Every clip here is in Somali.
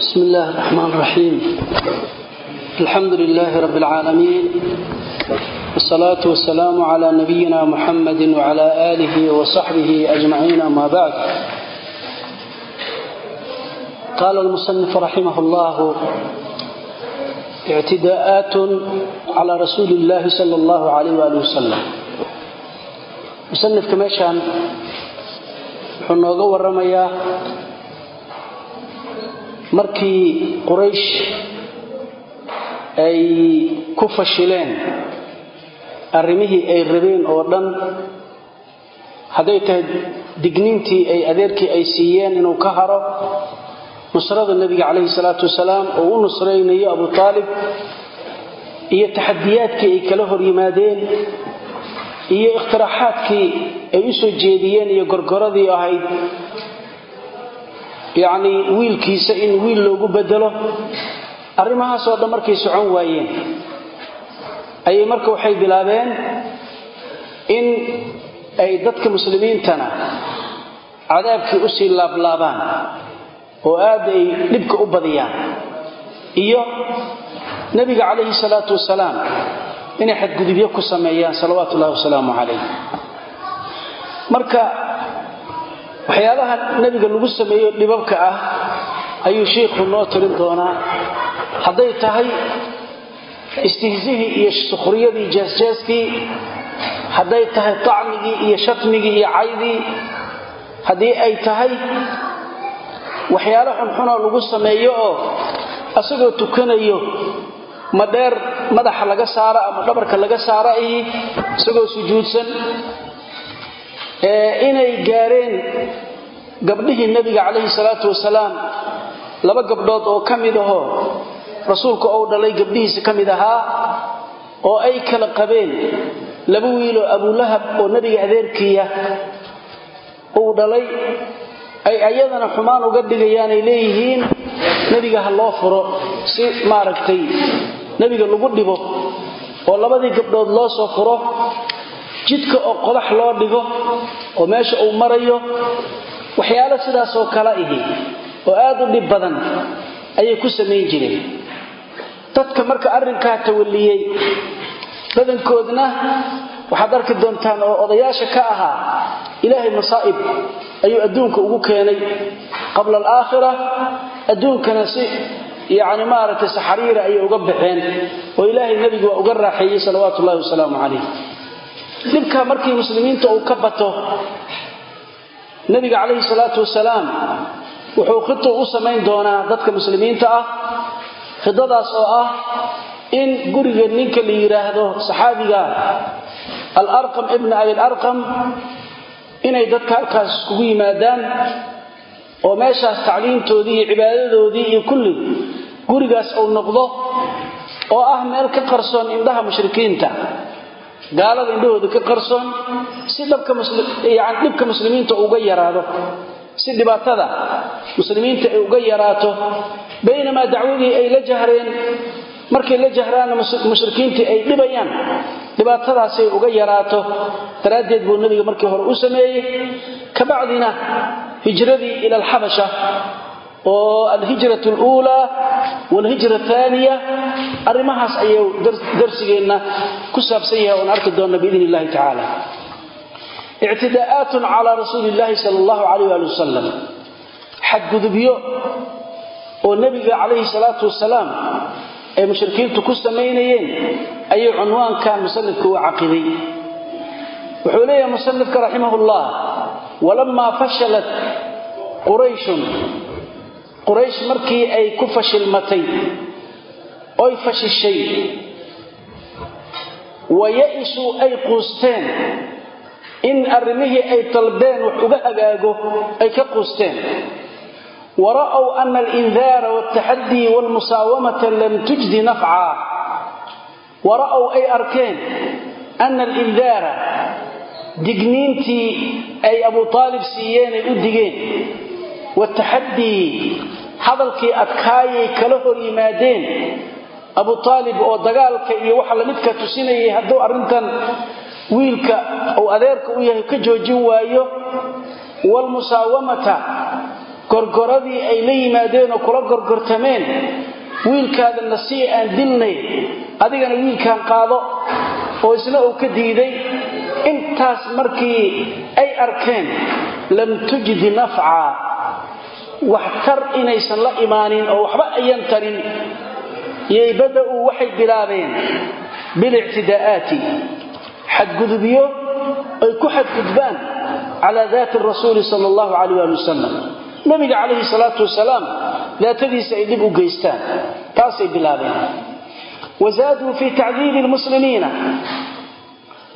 بسم الله الرحمن الرحيم الحمد لله رب العالمين والصلاة والسلام على نبينا محمد وعلى آله وصحبه أجمعين ما بعد قال المصنف رحمه الله اعتداءات على رسول الله صلى الله عليه وآله وسلم مصنف كمشان wuxuu nooga waramayaa markii quraysh ay ku fashileen arrimihii ay rabeen oo dhan hadday tahay digniintii ay adeerkii ay siiyeen inuu ka haro nusrada nebiga calayhi salaatu wasalaam oo u nusraynayo abu taalib iyo taxadiyaadkii ay kala hor yimaadeen iyo ikhtiraxaadkii ay u soo jeediyeen iyo gorgoradii ahayd yacni wiilkiisa in wiil loogu bedelo. Arrimahaasoo dhan markay socon waayeen ayay marka waxay bilaabeen in ay dadka muslimiintana cadaabkii u sii laablaabaan oo aad ay dhibka u badiyaan. Iyo nebiga calayhi salaatu wasalaam inay xadgudubyo ku sameeyaan salawaatu ullahi wasalaamu calayh marka waxyaabaha nebiga lagu sameeyo dhibabka ah ayuu sheikhu noo tirin doonaa. Hadday tahay istihzihii iyo sukhriyadii jeesjeeskii hadday tahay tacmigii iyo shatmigii iyo caydii haddii ay tahay waxyaalo xunxunoo lagu sameeyo oo asagoo tukanayo ma dheer madaxa laga saaro ama dhabarka laga saaro ihi isagoo sujuudsan inay gaareen gabdhihii nebiga calayhi salaatu wasalaam. Laba gabdhood oo ka mid ahoo rasuulku ou dhalay gabdhihiisa ka mid ahaa oo ay kala qabeen. Laba wiiloo abulahab oo nebiga adeerkiiya uu dhalay ay ayadana xumaan uga dhigayaanay leeyihiin nebiga ha loo furo si maaragtay nebiga lagu dhibo oo labadii gabdhood loo soo furo jidka oo qodax loo dhigo oo meesha uu marayo waxyaalo sidaasoo kale ihi oo aad u dhib badan ayay ku samayn jireen. Dadka marka arrinkaa tawalliyey badankoodna waxaad arki doontaan oo odayaasha ka ahaa ilaahay masaa'ib ayuu adduunka ugu keenay. Qabla alaakhira adduunkana si yacni maaragtay saxariira ayay uga baxeen oo ilaahay nebigu waa uga raaxeeyey salawaatu ullahi wasalaamu calayh dhibkaa markii muslimiinta uu ka bato nebiga calayhi salaatu wasalaam wuxuu khitu u samayn doonaa dadka muslimiinta ah khidadaas oo ah in guriga ninka la yidhaahdo saxaabiga alarqam ibna abilarqam inay dadka halkaas iskugu yimaadaan oo meeshaas tacliimtoodii iyo cibaadadoodii iyo kulli gurigaas uu noqdo oo ah meel ka qarsoon indhaha mushrikiinta gaalada indhahooda ka qarsoon si dhibka muslimiinta uga yaraado si dhibaatada muslimiinta ay uga yaraato baynamaa dacwadii ay la jahreen markay la jahraanna mushrikiintii ay dhibayaan dhibaatadaasay uga yaraato daraaddeed buu nebiga markii hore u sameeyey. Kabacdina hijradii ila alxabasha oo alhijrat luulaa walhijra aaniya arrimahaas ayuu darsigeenna ku saabsan yahay oon arki doonna biidn illahi tacaala. Ictidaa'aatun calaa rasuuli illaahi sala allahu calayh ali wasalam xadgudubyo oo nebiga calayhi salaatu wasalaam ay mushrikiintu ku samaynayeen ayuu cunwaankan musanifka u caqiday wuxuu leeyahay musanifka raximah llah walamaa fashalat qurayshun quraysh markii ay ku fashilmatay oy fashishay waya-isuu ay quusteen. In arrimihii ay dalbeen wax uga hagaago ay ka quusteen. Wara'w ana alindaara waltaxadii walmusaawamata lam tujdi nafca wara'w ay arkeen ana alindaara digniintii ay abu aalib siiyeen ay u digeen wataxadii hadalkii adkaayay kala hor yimaadeen. Abu aalib oo dagaalka iyo waxa lamidka tusinayay hadduu arrintan wiilka uu adeerka u yahay ka joojin waayo waalmusaawamata gorgoradii ay la yimaadeen oo kula gorgortameen wiilkaadana sii aan dilnay adigana wiilkaan qaado oo isna uu ka diiday intaas markii ay arkeen lam tujdi nafca wax tar inaysan la imaanin oo waxba ayan tarin. Yay bada-uu waxay bilaabeen bilictidaa'aati. Xadgudubyo ay ku xadgudbaan calaa daati rasuuli sala allahu calayh ali wasalam nabiga calayhi salaatu wasalaam daatadiisa ay dhib u geystaan taasay bilaabeen. Wazaaduu fii tacdiibi lmuslimiina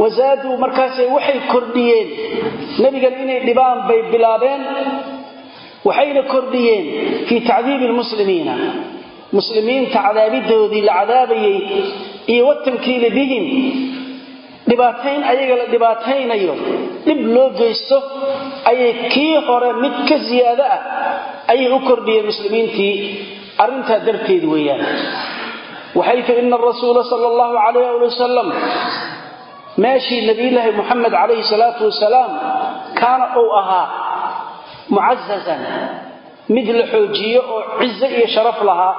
wazaaduu markaasay waxay kordhiyeen. Nebigan inay dhibaan bay bilaabeen waxayna kordhiyeen fii tacdiibi lmuslimiina muslimiinta cadaabidoodii la cadaabayay iyo watankiili bihim. Dhibaatayn ayaga la dhibaataynayo. Dhib loo geysto ayay kii hore mid ka siyaado ah ayay u kordhiyeen muslimiintii arrintaa darteed weeyaan. Waxaytu ina arasuula sala allahu calayh ali wasalam meeshii nabiyulaahi muxamed calayhi salaatu wasalaam kaana uu ahaa mucazazan mid la xoojiyo oo cizo iyo sharaf lahaa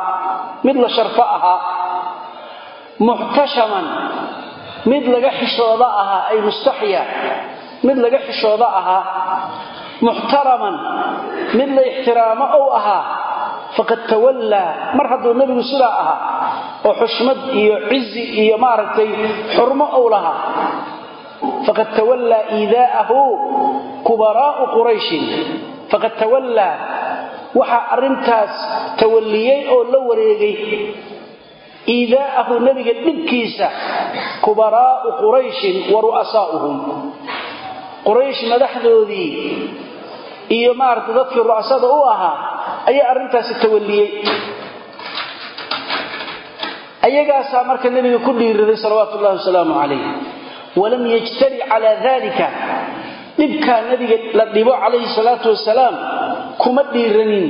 mid la sharfo ahaa muxtashaman mid laga xishooda ahaa ay mustaxya mid laga xishooda ahaa muxtaraman mid la ixtiraamo ou ahaa faqad tawallaa mar hadduu nebigu sidaa ahaa oo xushmad iyo cizi iyo maaragtay xurmo ou lahaa faqad tawallaa iidaa'ahu kubaraa'u qurayshin faqad tawallaa. Waxaa arrintaas tawalliyey oo la wareegay. Iidaa'ahu nebiga dhibkiisa kubaraa'u qurayshin wa ru'asaa'uhum. Quraysh madaxdoodii iyo maaragtay dadkii ru'asada u ahaa ayaa arrintaasi tawalliyey. Ayagaasaa marka nebiga ku dhiiriday salawaatu ullahi wasalaamu calayh walam yajtari calaa dalika dhibkaa nebiga la dhibo calayhi salaatu wasalaam kuma dhiiranin.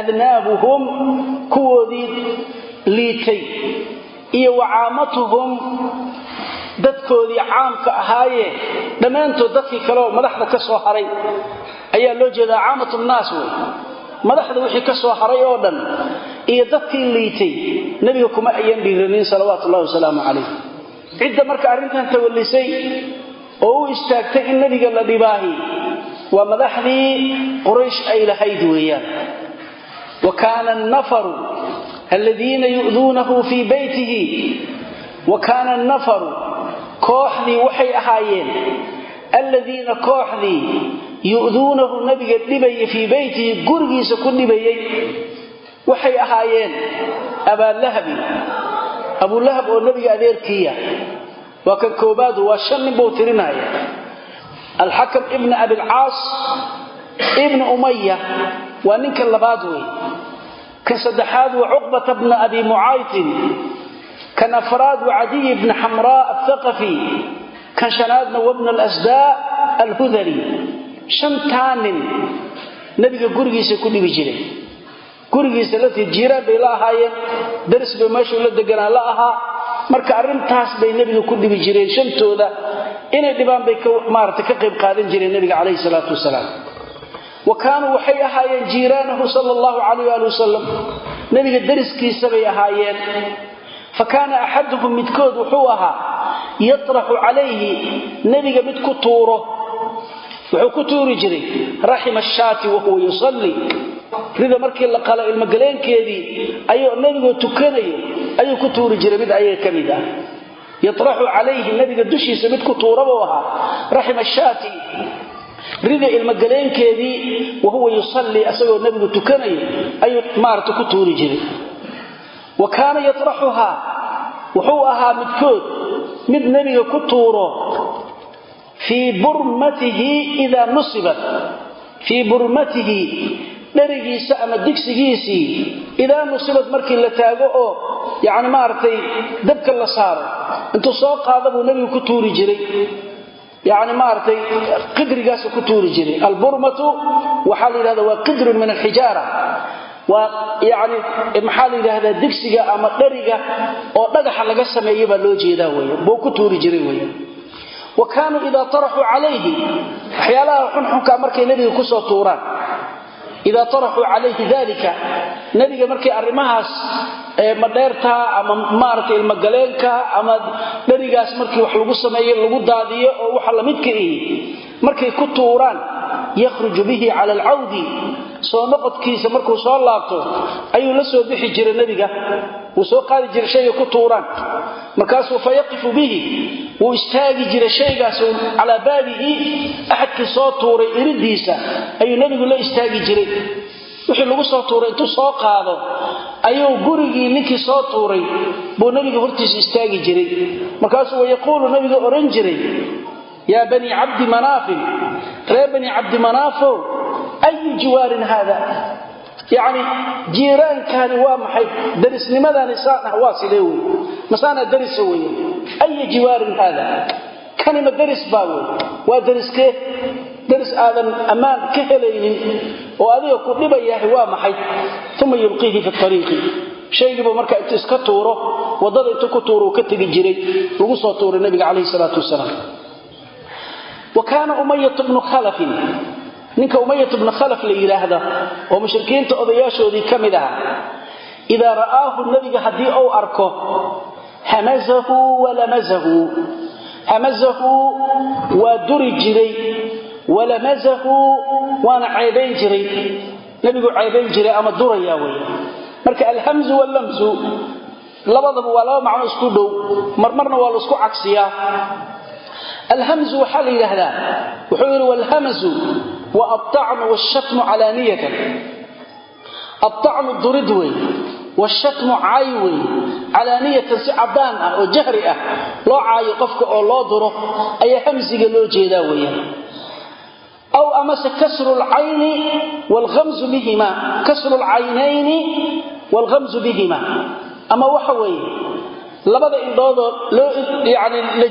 Adnaabuhum kuwoodii liitay. Iyo wacaamatuhum dadkoodii caamka ahaaye. Dhammaantood dadkii kaleoo madaxda ka soo haray. Ayaa loo jeedaa caamatu nnaas wey. Madaxda wixii ka soo haray oo dhan iyo dadkii liitay. Nebiga kuma ayan dhiiranin salawaatu ullahi wasalaamu calayh cidda marka arrintan tawallisay oo u istaagtay in nebiga la dhibaahi. Waa madaxdii quraysh ay lahayd weeyaan. Wa kaana annafaru aladiina yu'duunahu fii beytihi wa kaana annafaru kooxdii waxay ahaayeen. Aladiina kooxdii yu'duunahu nabiga dhibaya fii beytihi gurigiisa ku dhibayay waxay ahaayeen abaalahabi abulahab oo nebiga adeerkiiya waa kan koobaadu waa shan nin buu tirinaya. Alxakam ibna abilcaas ibna umaya waa ninka labaad wey kan saddexaad waa cuqbata bna abi mucaytin kan afraad waa cadiy bna xamraa athaqafi kan shanaadna wabna alasdaa alhudali. Shantaa nin nebiga gurigiisa ku dhibi jiray. Gurigiisa laftii ahaayeen. Daris bay meeshuu marka arrintaas bay nebiga ku dhibi jireen shantooda. Inay dhibaan bay maarata ka qayb qaadan jireen nebiga calayhi salaatu wasalaam. Wa kaanuu waxay ahaayeen jiiraanahu sala allahu calayh ali wasalam nebiga dariskiisabay ahaayeen. Fa kaana axaduhum midkood wuxuu ahaa yatraxu calayhi nebiga mid ku tuuro wuxuu ku tuuri jiray raxima ashaati wahuwa yusalli. Rida markii la qalo ilmogaleenkeedii ayuu nebigoo tukanayo ayuu ku tuuri jiray mid ayaga ka mid ah. Yatraxu calayhi nebiga dushiisa mid ku tuura buu ahaa raxima ashaati rida ilmogaleenkeedii wahuwa yusalli asagoo nebigu tukanayo ayuu maarata ku tuuri jiray. Wa kaana yatraxuhaa wuxuu ahaa midkood mid nebiga ku tuuro fii burmatihi idaa nusibat. Fii burmatihi dherigiisa ama digsigiisii idaa nusibad markii la taago oo yani maaragtay dabka la saaro. Intuu soo qaada buu nebigu ku tuuri jiray. Yani maaragtay qidrigaas ku tuuri jiray. Alburmatu waxaa la yidhahda waa qidrun min alxijaara. Waa yani maxaa la yidhaahdaa digsiga ama dheriga oo dhagaxa laga sameeyo baa loo wa kaanuu idaa taraxuu calayhi waxyaalaha xunxunkaa markay nebiga ku soo tuuraan. Idaa taraxuu calayhi dalika nebiga markay arrimahaas madheertaa ama maaragtay ilmagaleenka ama dherigaas markii wax lagu sameeyo lagu daadiyo oo waxa lamidka ihi markay ku tuuraan yakhruju bihi cala alcawdi soo noqodkiisa markuu soo laabto ayuu la soo bixi jiray nebiga wuu soo qaadi jiray shayga ku tuuraan. Markaasuu fa yaqifu bihi wuu istaagi jiray shaygaas calaa baabihi axadkii soo tuuray iridiisa ayuu nebigu la istaagi jiray. Wixii lagu soo tuuray intuu soo qaado ayuu gurigii ninkii soo tuuray buu nebiga hortiisa istaagi jiray. Markaasuu wayaquulu nebiga odhan jiray yaa banii cabdi manaafin reer banii cabdi manaafow ayu jiwaarin haada yacni jiiraankani waa maxay? Darisnimadani saan ah waa sidee wey masaana darisa weeye aya jiwaarin haada? Kanima daris baa wey waa dariskee daris aadan ammaan ka helaynin oo adiga ku dhibayahay waa maxay? Uma yulqiihi fi ariiqi shaygiibu marka intu iska tuuro waddada intuu ku tuuro uu ka tegi jiray lagu soo tuuray nabiga calayhi salaatu wasalaam. Wa kaana umayatu bnu khalafin ninka umayat bnu khalaf la yidhaahda oo mushrikiinta odayaashoodii ka mid aha idaa ra'aahu nebiga haddii uu arko hamazahu walamazahu hamazahu waa duri jiray walamazahu waana ceebayn jiray nebigu ceebayn jiray ama durayaa weeye. Marka alhamzu wallamzu labadaba waa laba macno isku dhow marmarna waa la isku cagsiyaa. Alhamzu waxaa la yidhaahdaa wuxuu yidhi walhamazu waacnu wshatmu calaaniyatan aacnu durid wey wshatmu caay wey calaaniyatan si cadaan ah oo jahri ah loo caayo qofka oo loo duro ayaa hamsiga loo jeedaa weyaan aw amase kasru lcayni wlamsu bihima kasru lcaynayni walhamsu bihima ama waxa weeye labada indhoodoo loo la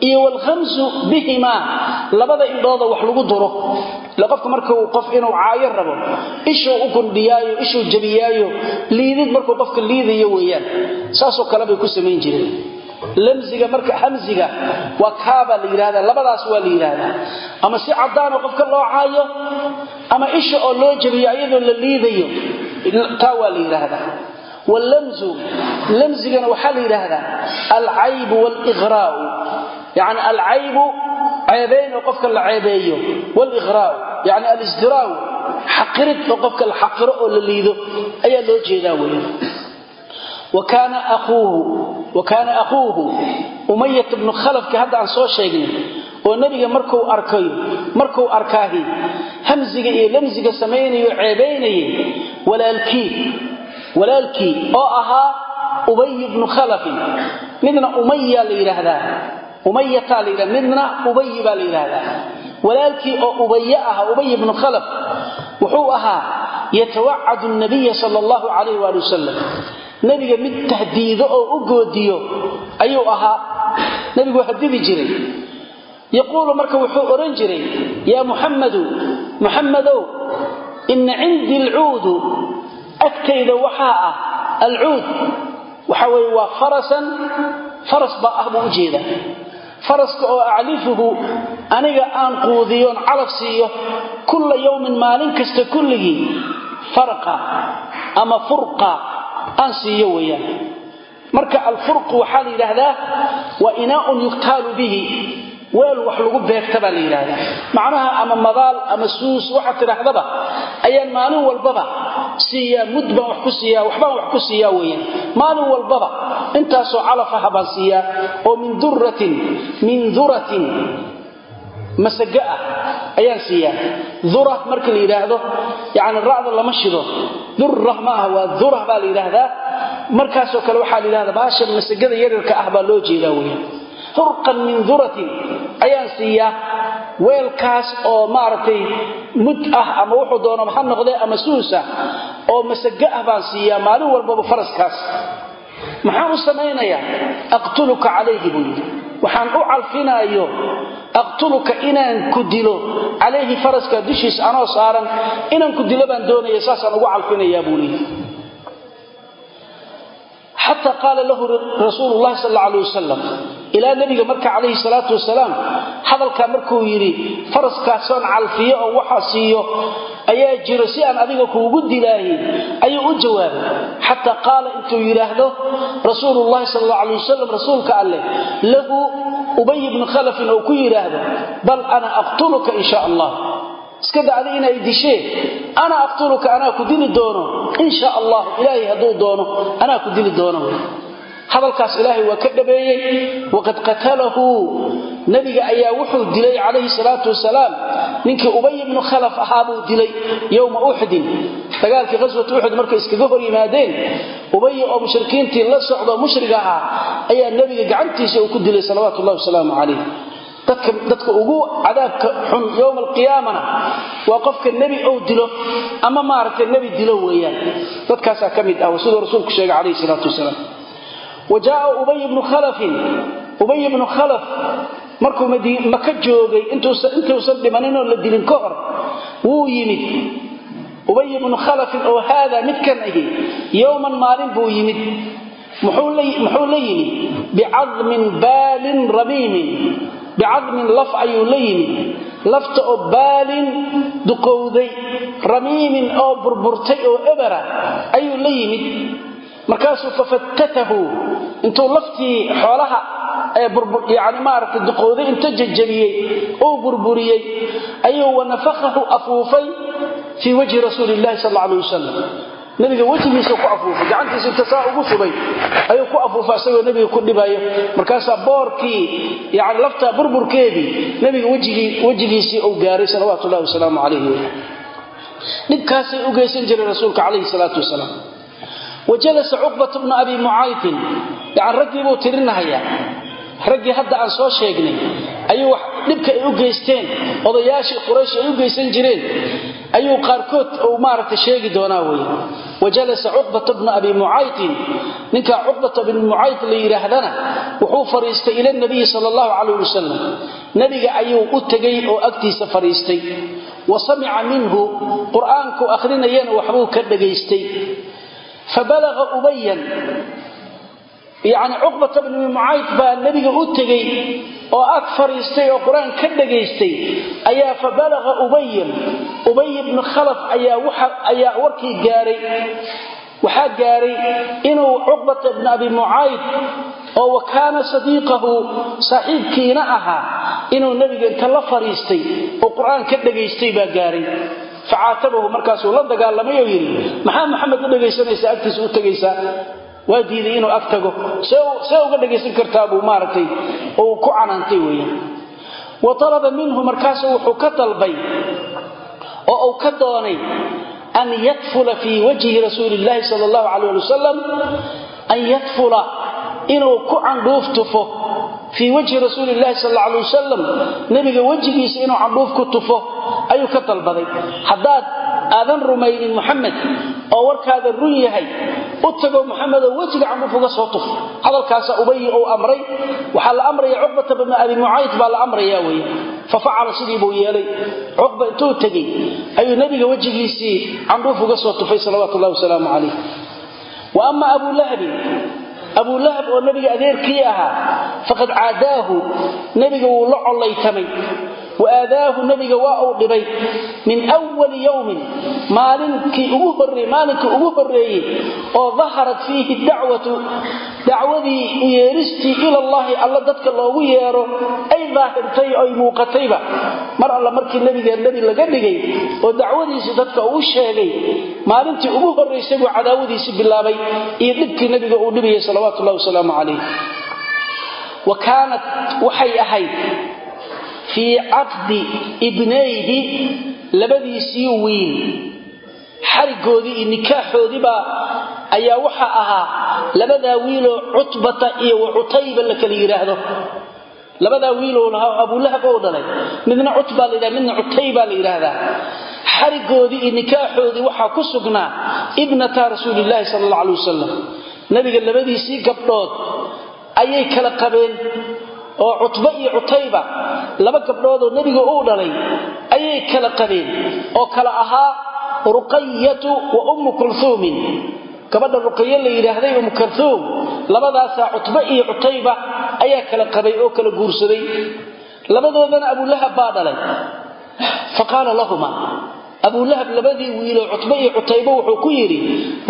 iyo walhamsu bihimaa labada indhooda wax lagu duro. Ile qofka markuu qof inuu caayo rabo ishuu u gundhiyaayo ishuu jebiyaayo liidid markuu qofka liidayo weeyaan saasoo kale bay ku samayn jireen. Lamziga marka hamziga waa kaabaa la yidhahdaa labadaas waa la yidhaahdaa. Ama si caddaanoo qofka loo caayo ama isha oo loo jebiyo ayadoo la liidayo taa waa la yidhaahdaa. Wllamzu lamzigana waxaa la yidhaahdaa alcaybu waliqraa'u yani alcaybu ceebayn oo qofka la ceebeeyo waliqraa'u yani alisdiraawu xaqirid oo qofka la xaqiro oo la liido ayaa loo jeedaa weya wa kaana akhuuhu umayat bnu khalafki hadda aan soo sheegnay oo nebiga markuu arkayo markuu arkaahi hamziga iyo lamziga samaynayo ceebaynayay walaalkii walaalkii oo ahaa ubay bnu khalafin midna umaya la yidhaahdaa umayataa la yidhahda midna ubay baa la yidhaahdaa walaalkii oo ubaye aha ubay bnu khalaf wuxuu ahaa yatawacadu nabiya sal allahu calayh waali wasalam nebiga mid tahdiido oo u goodiyo ayuu ahaa. Nebigu hadidi jiray. Yaquulu marka wuxuu odhan jiray yaa muxammadu muxammadow ina cindii alcuudu agtayda waxaa ah alcuud. Waxa weye waa farasan. Faras baa ah buu u jeedaa faraska oo aclifuhu aniga aan quudiyoon calaf siiyo kulla yowmin maalin kasta kulligii farqa ama furqa aan siiyo weeyaan. Marka alfurqu waxaa la yidhaahdaa waa inaaun yuktaalu bihi weel wax lagu beegta baa la yidhaahdaa. Macnaha ama madaal ama suus waxaad tidhaahdaba ayaan maalin walbaba siiyaa mud baan wax ku siiyaa waxbaan wax ku siiyaa weeyaan. Maalin walbaba intaasoo calafaha baan siiyaa oo min duratin min duratin masaga ah ayaan siiyaa. Dura marka la yidhaahdo yani ra'da lama shido. Dura ma aha waa dura baa la yidhaahdaa. Markaasoo kale waxaa la yidhahdaa baasha masagada yaryarka ah baa loo jeedaa weeyaan furqan min duratin ayaan siiyaa weelkaas oo maaragtay mud ah ama wuxuu doonaba ha noqdee ama suusa oo masago ah baan siiyaa maalin walbaba faraskaas. Maxaan u samaynayaa? Aqtuluka calayhi buu yidhi. Waxaan u calfinaayo aqtuluka inaan ku dilo. Calayhi faraska dushiisa anoo saaran inaan ku xata qaala lahu rasuulu llahi sal alla alay wasalam ilaa nebiga marka calayhi salaatu wasalaam hadalkaa markuu yidhi faraskaasoon calfiyo oo waxa siiyo ayaa jiro si aan adiga kuugu dilaayin ayuu u jawaabay. Xataa qaala intuu yidhaahdo rasuulullahi sal alla alay wasalam rasuulka alleh lahu ubay bnu khalafin oo ku yidhaahdo bal ana aqtuluka in sha allah iska da adi inay disheen. Ana aqtuluka anaa ku dili doono. In sha allah ilaahay hadduu doono anaa ku dili doono. Hadalkaas ilaahay waa ka dhabeeyey waqad qatalahu. Nabiga ayaa wuxuu dilay calayhi salaatu wasalaam. Ninkii ubay ibnu khalaf ahaa buu dilay yowma uxdin dagaalkii qaswat uxud markay iskaga hor yimaadeen ubay oo mushrikiintii la socdo mushrig ahaa ayaa nebiga gacantiisa uu ku dilay salawaatu ullahi wasalaamu calayh dadka ugu cadaabka xun yowma alqiyaamana waa qofka nebi ou dilo ama maaragtay nebi dilo weeyaan. Dadkaasaa ka mid ah siduu rasuulku sheegay calayhi salaatu wasalaam. Wajaaa ubay bnu khalafin ubay bnu khalaf markuu maka joogay intuusan dhimaninoo la dilin ka hor wuu yimid. Ubay bnu khalafin oo haadaa midkan ahi yowman maalin buu yimid. Muxuu la yimid? Bicadmin baalin ramiimin bicadmin laf ayuu la yimid. Lafta oo baalin duqowday ramiimin oo burburtay oo ebera ayuu la yimid. Markaasuu fafattatahu intuu laftii xoolaha yani maaragtay duqowday inta jajabiyey uu burburiyey ayuu wanafakahu afuufay fii wajhi rasuuli illahi sal alla alay wasalam nabiga wejigiisa ku afuufay gacantiisa inta saa ugu subay ayuu ku afuufa isagoo nebiga ku dhibayo markaasaa boorkii yani laftaa burburkeedii nebiga wejigiisii uu gaaray salawaatu ullahi wasalaamu calayhi. Dhibkaasay u geysan jiray rasuulka calayhi salaatu wasalaam. Wajalasa cuqbat bnu abi mucaydin yani raggii buu tirinahayaa raggii hadda aan soo sheegnay ayuu dhibka ay u geysteen. Odayaashii quraysh ay u geysan jireen. Ayuu qaarkood uu maaragta sheegi doonaa wey wajalasa cuqbata bnu abi mucaydin ninkaa cuqbata bnu mucayd la yidhaahdana wuxuu fadhiistay ila nabiyi sal allahu calayh wasalam nebiga ayuu u tegay oo agtiisa fadhiistay wa samica minhu qur'aanku akhrinayana waxbuu ka dhagaystay fabalaga ubayan yacni cuqbata bni mucayd baa nebiga u tegey oo ag fadhiistay oo qur'aan ka dhagaystay ayaa fa balaga ubayan ubay bni khalaf ayaa warkii gaaray. Waxaa gaaray inuu cuqbata bni abi mucayd oo wa kaana sadiiqahu saaxiibkiina ahaa inuu nebiga inta la fadhiistay oo qur'aan ka dhagaystay baa gaaray. Facaatabahu markaasuu la dagaalamay oo yidhi maxaa maxamed u dhagaysanaysaa agtiisa u tegaysaa waa diiday inuu ag tago. See uga dhagaysan kartaa buu maaragtay uu ku canaantay weeyaan wa talaba minhu markaasu wuxuu ka dalbay oo uu ka doonay an yadfula fii wajhi rasuuli illaahi sala allahu calayh ali wasalam an yadfula inuu ku candhuuf fii wajhi rasuuli illahi sal alla alay wasalam nebiga wejigiisa inuu candhuuf ku tufo ayuu ka dalbaday. Haddaad aadan rumaynin muxamed oo warkaada run yahay u tago muxamedoo wejiga candhuuf uga soo tuf hadalkaasa ubayi uu amray. Waxaa la amraya cuqbata bni abi mucayd baa la amraya weye fa facala sidii buu yeelay. Cuqba intuu tegey ayuu nebiga wejigiisii candhuuf uga soo tufay salawaatu ullahi wasalaamu calayh. Wa ama abuu lahabin lahab oo nebiga adeerkii ahaa faqad caadaahu nebiga wuu la collaytamay wa aadaahu nebiga waa uu dhibay min wali yowmin maalinkii ugu horreeyey oo daharat fiihi dacwatu dacwadii yeeristii ilallahi alla dadka loogu yeero ay daahirtay oy muuqatayba mar alla markii nebiga nebi laga dhigay oo dacwadiisii dadka uu sheegay maalintii ugu horraysay buu cadaawadiisii bilaabay iyo dhibkii nebiga uu dhibayay salawaatu ullahi wasalaamu calayh wa waxay ahayd fii caqdi ibnayhi labadiisii wiil. Xarigoodii iyo nikaaxoodiibaa ayaa waxa ahaa labadaa wiiloo cutbata iyo wa cutayba la kala yidhaahdo labadaa wiiloo lahaa abulahab oo dhalay. Midna cutbaa la yidhahda midna cutaybaa la yidhaahdaa xarigoodii iyo nikaaxoodii waxaa ku sugnaa ibnata rasuulillaahi sala alla alay wasalam nabiga labadiisii gabdhood ayay kala qabeen oo cutba iyo cutayba laba gabdhoodoo nebiga uu dhalay ayay kala qabeen oo kala ahaa ruqayatu wa ummu kulhuumin gabadha ruqayo la yidhaahday ummu kulhuum labadaasaa cutba iyo cutayba ayaa kala qabay oo kala guursaday. Labadoodana abulahab baa dhalay. Faqaala lahuma abulahab labadii wiilo cutbe iyo cutaybo wuxuu ku yidhi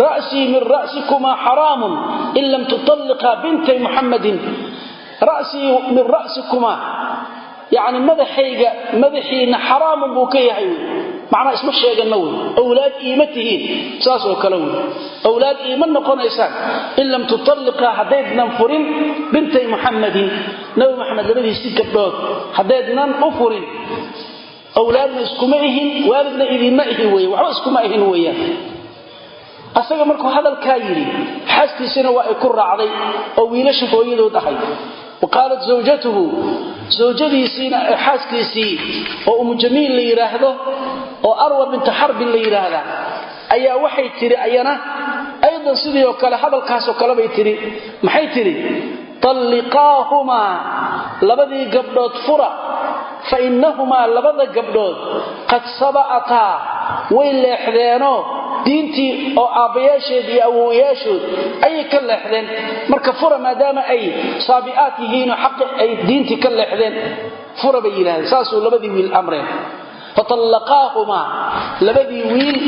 ra'sii min ra'sikumaa xaraamun in lam tutalliqaa bintay muxammadin ra'sii min ra'sikumaa yacni madaxayga madaxiinna xaraamun buu ka yahay. Wey macnaa isma sheeganna wey. Owlaad iima tihiin. Saasoo kale wey. Owlaad iima noqonaysaan. In lam tutalliqaa haddaydnan furin bintay muxammadin nabi maxamed labadiisii gabdhood haddaydnan u furin. Owlaadna iskuma ihin waalidna idinma ihin wey waxba iskuma ihin weeyaan. Asaga markuu hadalkaa yidhi xaaskiisina waa ay ku raacday oo wiilasha ahay wa qaalat zawjatuhu zawjadiisiina xaaskiisii oo umu jamiil la yidhaahdo oo arwa binta xarbin la yidhaahdaa ayaa waxay tidhi ayana aydan sidii oo kale hadalkaasoo kale bay tidhi. Maxay tidhi talliqaahumaa labadii gabdhood fura fa innahumaa labada gabdhood qad saba'ataa way leexdeenoo diintii oo aabbayaasheed iyo awowayaashood ayay ka leexdeen marka fura maadaama ay saabi'aad yihiinoo xaqi ay diintii ka leexdeen fura bay yidhahdeen saasuu labadii wiil amreen fatallaqaahumaa labadii wiil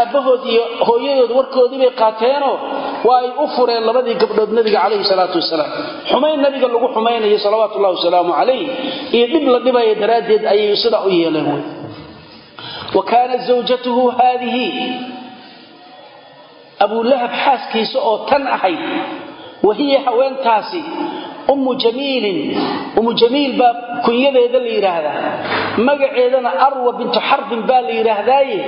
aabbahood iyo hooyadood warkoodii bay qaateenoo waa ay u fureen labadii gabdhood nabiga calayhi salaatu wasalaam. Xumayn nabiga lagu xumaynayo salawaatu ullahi wasalaamu calayh iyo dhib la dhibaya daraaddeed ayay sidaa u yeeleen wey. Wa kaanat zawjatuhu haadihi. Abulahab xaaskiisa oo tan ahayd wa hiya haweentaasi ummu jamiilin. Ummu jamiil baa kunyadeeda la yidhaahdaa magaceedana arwa bintu xarbin baa la yidhaahdaaye.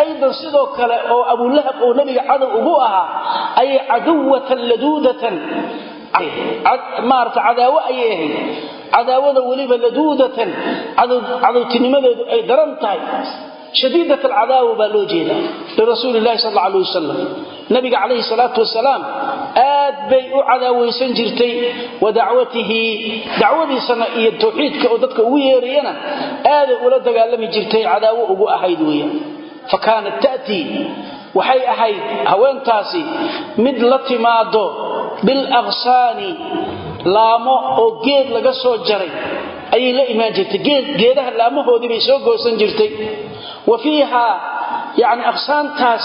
Aydan sidoo kale oo abulahab oo nebiga cadow ugu ahaa ayay caduwatan laduudatan. Maarata cadaawo ayay ahayd. Cadaawada weliba laduudatan. Cadowtinimadeedu ay daran tahay shadiidat alcadaawa baa loo jeedaa lirasuuli llahi sal alay wasalam. Nabiga calayhi salaatu wasalaam aad bay u cadaawaysan jirtay wa dacwatihi dacwadiisana iyo tawxiidka oo dadka ugu yeerayana aaday ula dagaalami jirtay cadaawo ugu ahayd weeyaan. Fa kaanat ta'tii waxay ahayd haweentaasi mid la timaado bilaqsaani laamo oo geed laga soo jaray ayay la imaan jirtay geedaha laamahoodii bay soo goosan jirtay. Wa fiihaa yacni aqsaantaas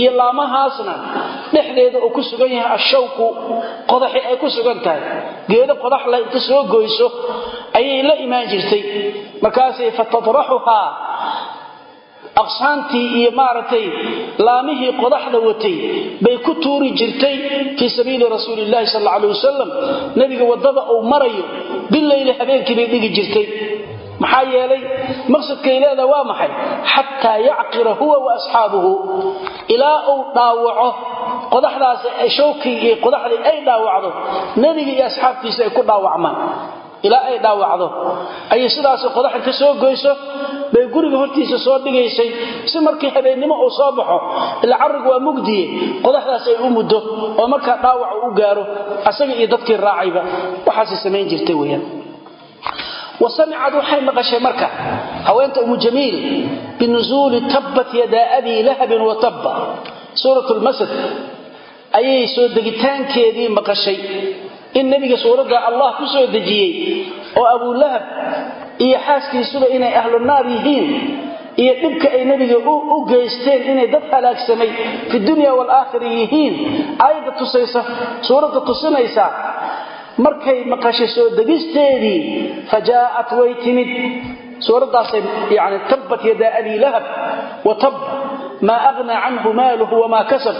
iyo laamahaasna dhexdeeda uu ku sugan yahay ashawku qodaxi ay ku sugan tahay. Geedo qodaxla inta soo goyso ayay la imaan jirtay markaasay fatadraxuhaa aqsaantii iyo maaragtay laamihii qodaxda watay bay ku tuuri jirtay fii sabiili rasuuli llahi sal alla alay wasalam nebiga waddada uu marayo bileyli habeenkii bay dhigi jirtay. Maxaa yeelay maqsadkay leeda waa maxay? Xataa yacqira huwa wa asxaabuhu. Ilaa uu dhaawaco qodaxdaas shawkii iyo qodaxdii ay dhaawacdo nebiga iyo asxaabtiisa ay ku dhaawacmaan ilaa ay dhaawacdo. Ayay sidaas qodax inta soo goyso bay guriga hortiisa soo dhigaysay si markii habeennimo uu soo baxo ila carrigu waa mugdiye qodaxdaas ay u muddo oo markaa dhaawac u gaaro asaga iyo dadkii raacayba waxaasay samayn jirtay weyaan wasamicad waxay maqashay marka haweenta umu jamiil binusuuli tabbat yadaa abii lahabin wa tabba suurat lmasad ayay soo degitaankeedii maqashay in nebiga suuradda allah ku soo dejiyey oo abulahab iyo xaaskiisuba inay ahlu naar yihiin iyo dhibka ay nebiga u geysteen inay dad halaagsamay fi dunya waalaakhira yihiin aayadda tusaysa suuradda tusinaysa markay maqashay soo degisteedii fa jaa'at way timid. Suuraddaasay yani tabbat yadaa abii lahab wa tab maa aghnaa canhu maaluhu wamaa kasab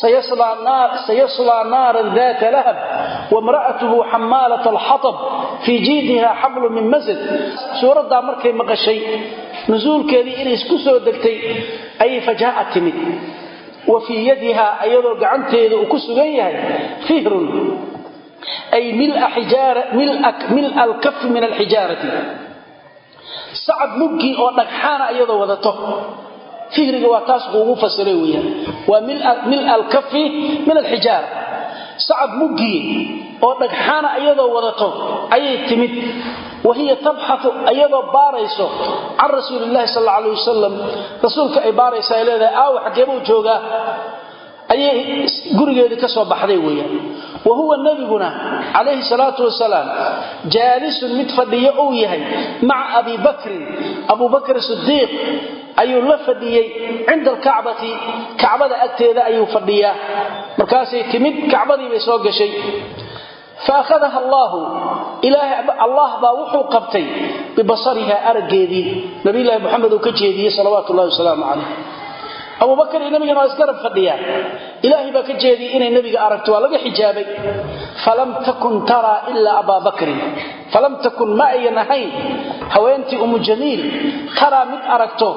sayaslaa naaran daata lahab wamra'atuhu xamaalat alxatab fii jiidiha xablu min masad suuraddaa markay maqashay nusuulkeedii inay isku soo degtay ayay fajaa'a timid wa fii yadiha iyadoo gacanteeda uu ku sugan yahay fihrun ay mil alkafi min alxijaarati sacab muggii oo dhagxaana iyadoo wadato fihriga waa taas kuugu fasiray weyaan waa mil alkafi min alxijaara sacab muggii oo dhagxaana iyadoo wadato ayay timid. Wa hiya tabxatu iyadoo baarayso can rasuuli illahi sal alla alay wasalam rasuulka ay baaraysa ay leedahay aawa xaggeebuu joogaa ayay gurigeedii ka soo baxday weyaan wa huwa nabiguna calayhi salaatu wasalaam jaalisun mid fadhiyo uu yahay maca abi bakrin abu bakr sidiiq ayuu la fadhiyey cinda alkacbati kacbada agteeda ayuu fadhiyaa. Markaasay timid kacbadii bay soo gashay. Faakhadaha allaahu allah baa wuxuu qabtay bibasariha araggeedii nabiylahi moxamed uu ka jeediyey salawaatu llahi wasalaamu calayh abubakar iyo nabigana waa isgarab fadhiyaan. Ilaahay baa ka jeediyey inay nebiga aragto waa laga xijaabay. Falam takun taraa ilaa abaa falam takun ma ayan ahayn. Haweentii umu jamiil taraa mid aragto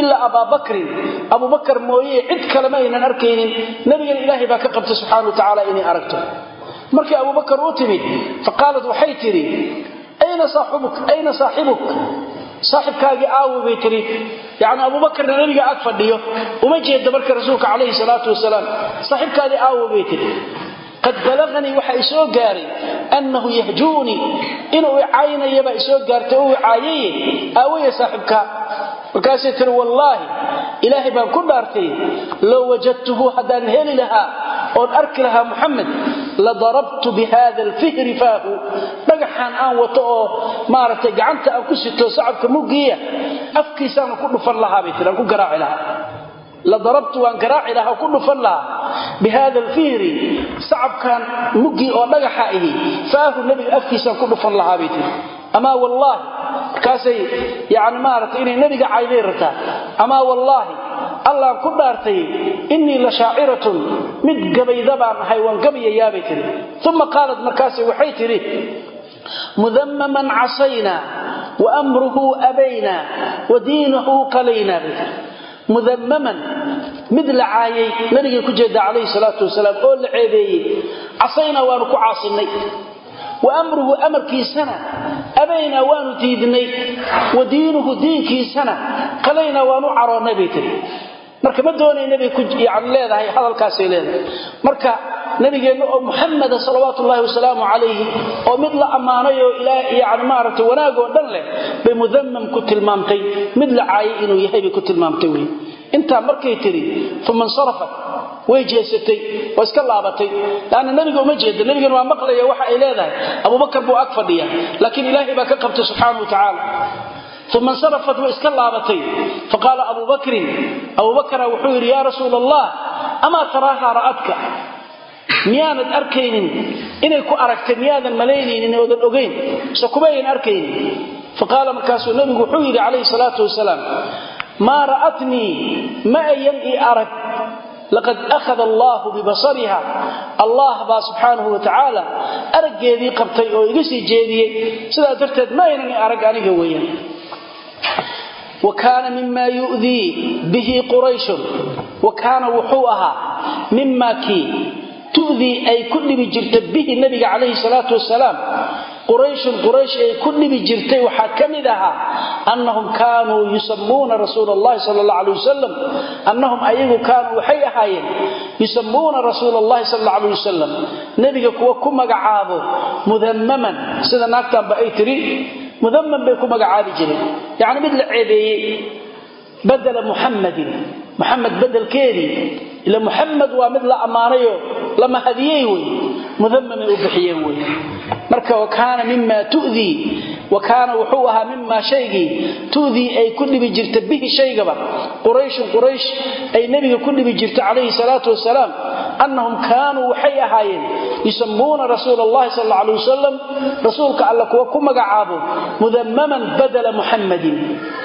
ilaa abaa bakrin abubakar mooye cid kale ma aynan arkaynin. Nebigana ilaahay baa ka qabtay subxana wa tacaala inay aragto. Markii abubakar u timid faqaalad waxay tidhi ayna saaxibuk saaxibkaagii aawi bay tihi yani abubakarna nabiga ag fadhiyo. Uma jeeda marka rasuulka calayhi salaatu wasalaam. Saaxibkaadii aawi bay tihi qad balaganii waxa isoo gaaray annahu yahjuunii inuu icaynayabaa isoo gaartay u icaayaye aawaya saaxibkaa markaasay tiri wallaahi ilaahay baan ku dhaartay low wajadtuhu haddaan heli lahaa oon arki lahaa muxamed la darabtu bi hada alfihri faahu. Dhagaxaan aan wato oo maaragtay gacanta aan ku sito sacabka muggiya afkiisaana ku dhufan lahaa bay tiri aan ku garaaci lahaa. La darabtu waan garaaci bi hada alfihri sacabkan muggii oo dhagaxa ihi faahu nebiga afkiisaan ku dhufan lahaa bay tiri amaa wallaahi markaasay yani maaragtay inay nebiga cayday rabtaa amaa wallaahi allaan ku dhaartay innii la shaaciratun mid gabayda baan ahay waan gabayayaabay tihi uma qaalad markaas waxay tidhi mudammaman casaynaa wa amruhu abaynaa bay tii mudammaman mid la caayay nabigay ku jeeda calayhi salaatu wasalaam oo la ceebeeyey casaynaa waanu ku caasinnay wa amruhu amarkiisana abaynaa waanu diidnay wa diinuhu diinkiisana qalaynaa waanu caroonnay bay tiri marka ma doonayna bay yani leedahay hadalkaasay leedahay. Marka nabigeenna oo muxameda salawaatu ullaahi wasalaamu calayhi oo mid la ammaanay oo yani maaragtay wanaag oo dhan leh bay mudammam ku tilmaamtay mid la caayay inuu yahay bay ku tilmaamtay wey intaa markay tidhi uma insarafat way jeesatay waa iska laabatay. Laanna nebiga uma jeeda nebigana waa maqlaya waxa ay leedahay. Abubakar buu ag fadhiya laakiin ilaahay baa ka qabtay subxaana wa tacaala. Uma insarafat way iska laabatay. Faqaala abu bakrin abubakra wuxuu yidhi yaa rasuul allah amaa taraaha ra'adka miyaanad arkaynin? Inay ku aragtay miyaadan malaynaynin oodan ogayn mise kumayan arkaynin. Faqaala markaasuu nebigu wuxuu yidhi calayhi salaatu wasalaam maa ra'atnii ma ayan ii arag. Laqad akhada allaahu bibasariha allah baa subxaanahu wa tacaala araggeedii qabtay oo iga sii jeediyey. Sidaa darteed ma aynan ii arag aniga weeyaan. Wa kaana mima yu'dii bihi qurayshun. Wa kaana wuxuu ahaa mima kii tu'dii ay ku dhibi jirta bihi nabiga calayhi salaatu wasalaam. Qurayshun quraysh ay ku dhibi jirtay waxaa ka mid ahaa annahum kaanuu yusammuuna rasuula allahi sala allah alay wasalam annahum ayagu kaanuu waxay ahaayeen yusammuuna rasuula allahi sala allah alay wasalam nebiga kuwa ku magacaabo mudammaman sida naagtanba ay tiri mudamman bay ku magacaabi jireen. Yacni mid la ceebeeyey badela muxammadin muxamed bedelkeedii ila muxamed waa mid la ammaanayoo la mahadiyey wey mudamamay u bixiyeen wey marka wakaana mima tudii wa kaana wuxuu ahaa mimaa shaygii tu'dii ay ku dhibi jirta bihi shaygaba. Qurayshun quraysh ay nebiga ku annahum kaanuu waxay ahaayeen yusammuuna rasuula allahi sal alla alay wasalam rasuulka alla kuwa ku magacaabo mudammaman badala muxammadin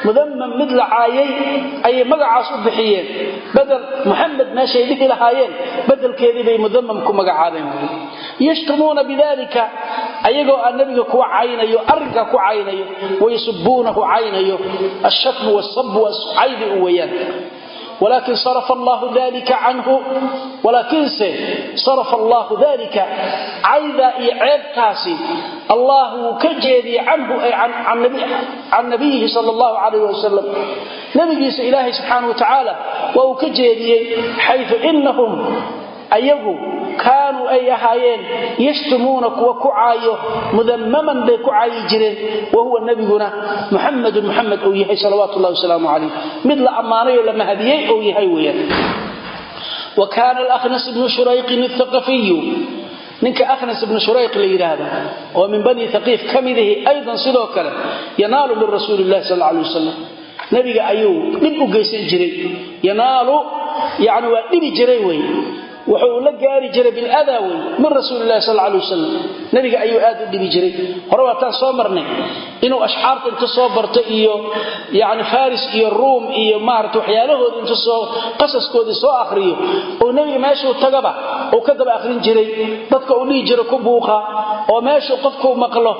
mudammam mid la caayay ayay magacaas u bixiyeen. Badel muxamed meeshay dhihi lahaayeen bedelkeedii bay mudammam ku magacaabeen. Yashtumuuna bidalika ayagoo aan nebiga kuwa caynayo arrinkaa ku caynayo wayasubuunahu caynayo walakin sarafa allahu dalika canhu walaakiinse sarafa allahu dalika caydaa iyo ceebtaasi allah wuu ka jeediyey canhu ay can nabiyihi sal allahu calayh wasalam nabigiisa ilaahay subxaana wa tacaala waa uu ka jeediyey xayu inahum ayagu kaanuu ay ahaayeen yashtumuuna kuwa ku caayo mudammaman bay ku caayi jireen wa huwa nebiguna muxamedun muxamed uu yahay salawaatu llahi wasalaamu calayh. Mid la ammaanayoo la mahadiyey ou yahay weeyaan. Wa kaana alakhnas ibnu shurayqin athaqafiyu ninka akhnas ibnu shurayq la yidhaahdo oo min bani haqiif ka midihi aydan sidoo kale yanaalu min rasuuli illahi sal wuxuu la gaari jiray biladaa wey min rasuuli lahi sal alay wasalam nabiga ayuu aad u dhibi jiray. Hore waataan soo marnay. Inuu ashcaarta inta soo barto iyo yani faris iyo ruum iyo maarata waxyaalahooda inta soo qasaskoodii soo akhriyo oo nebiga meeshuu tagaba uu ka daba akhrin jiray. Dadka uu dhihi jira ku buuqa oo meeshuu qofkuu maqlo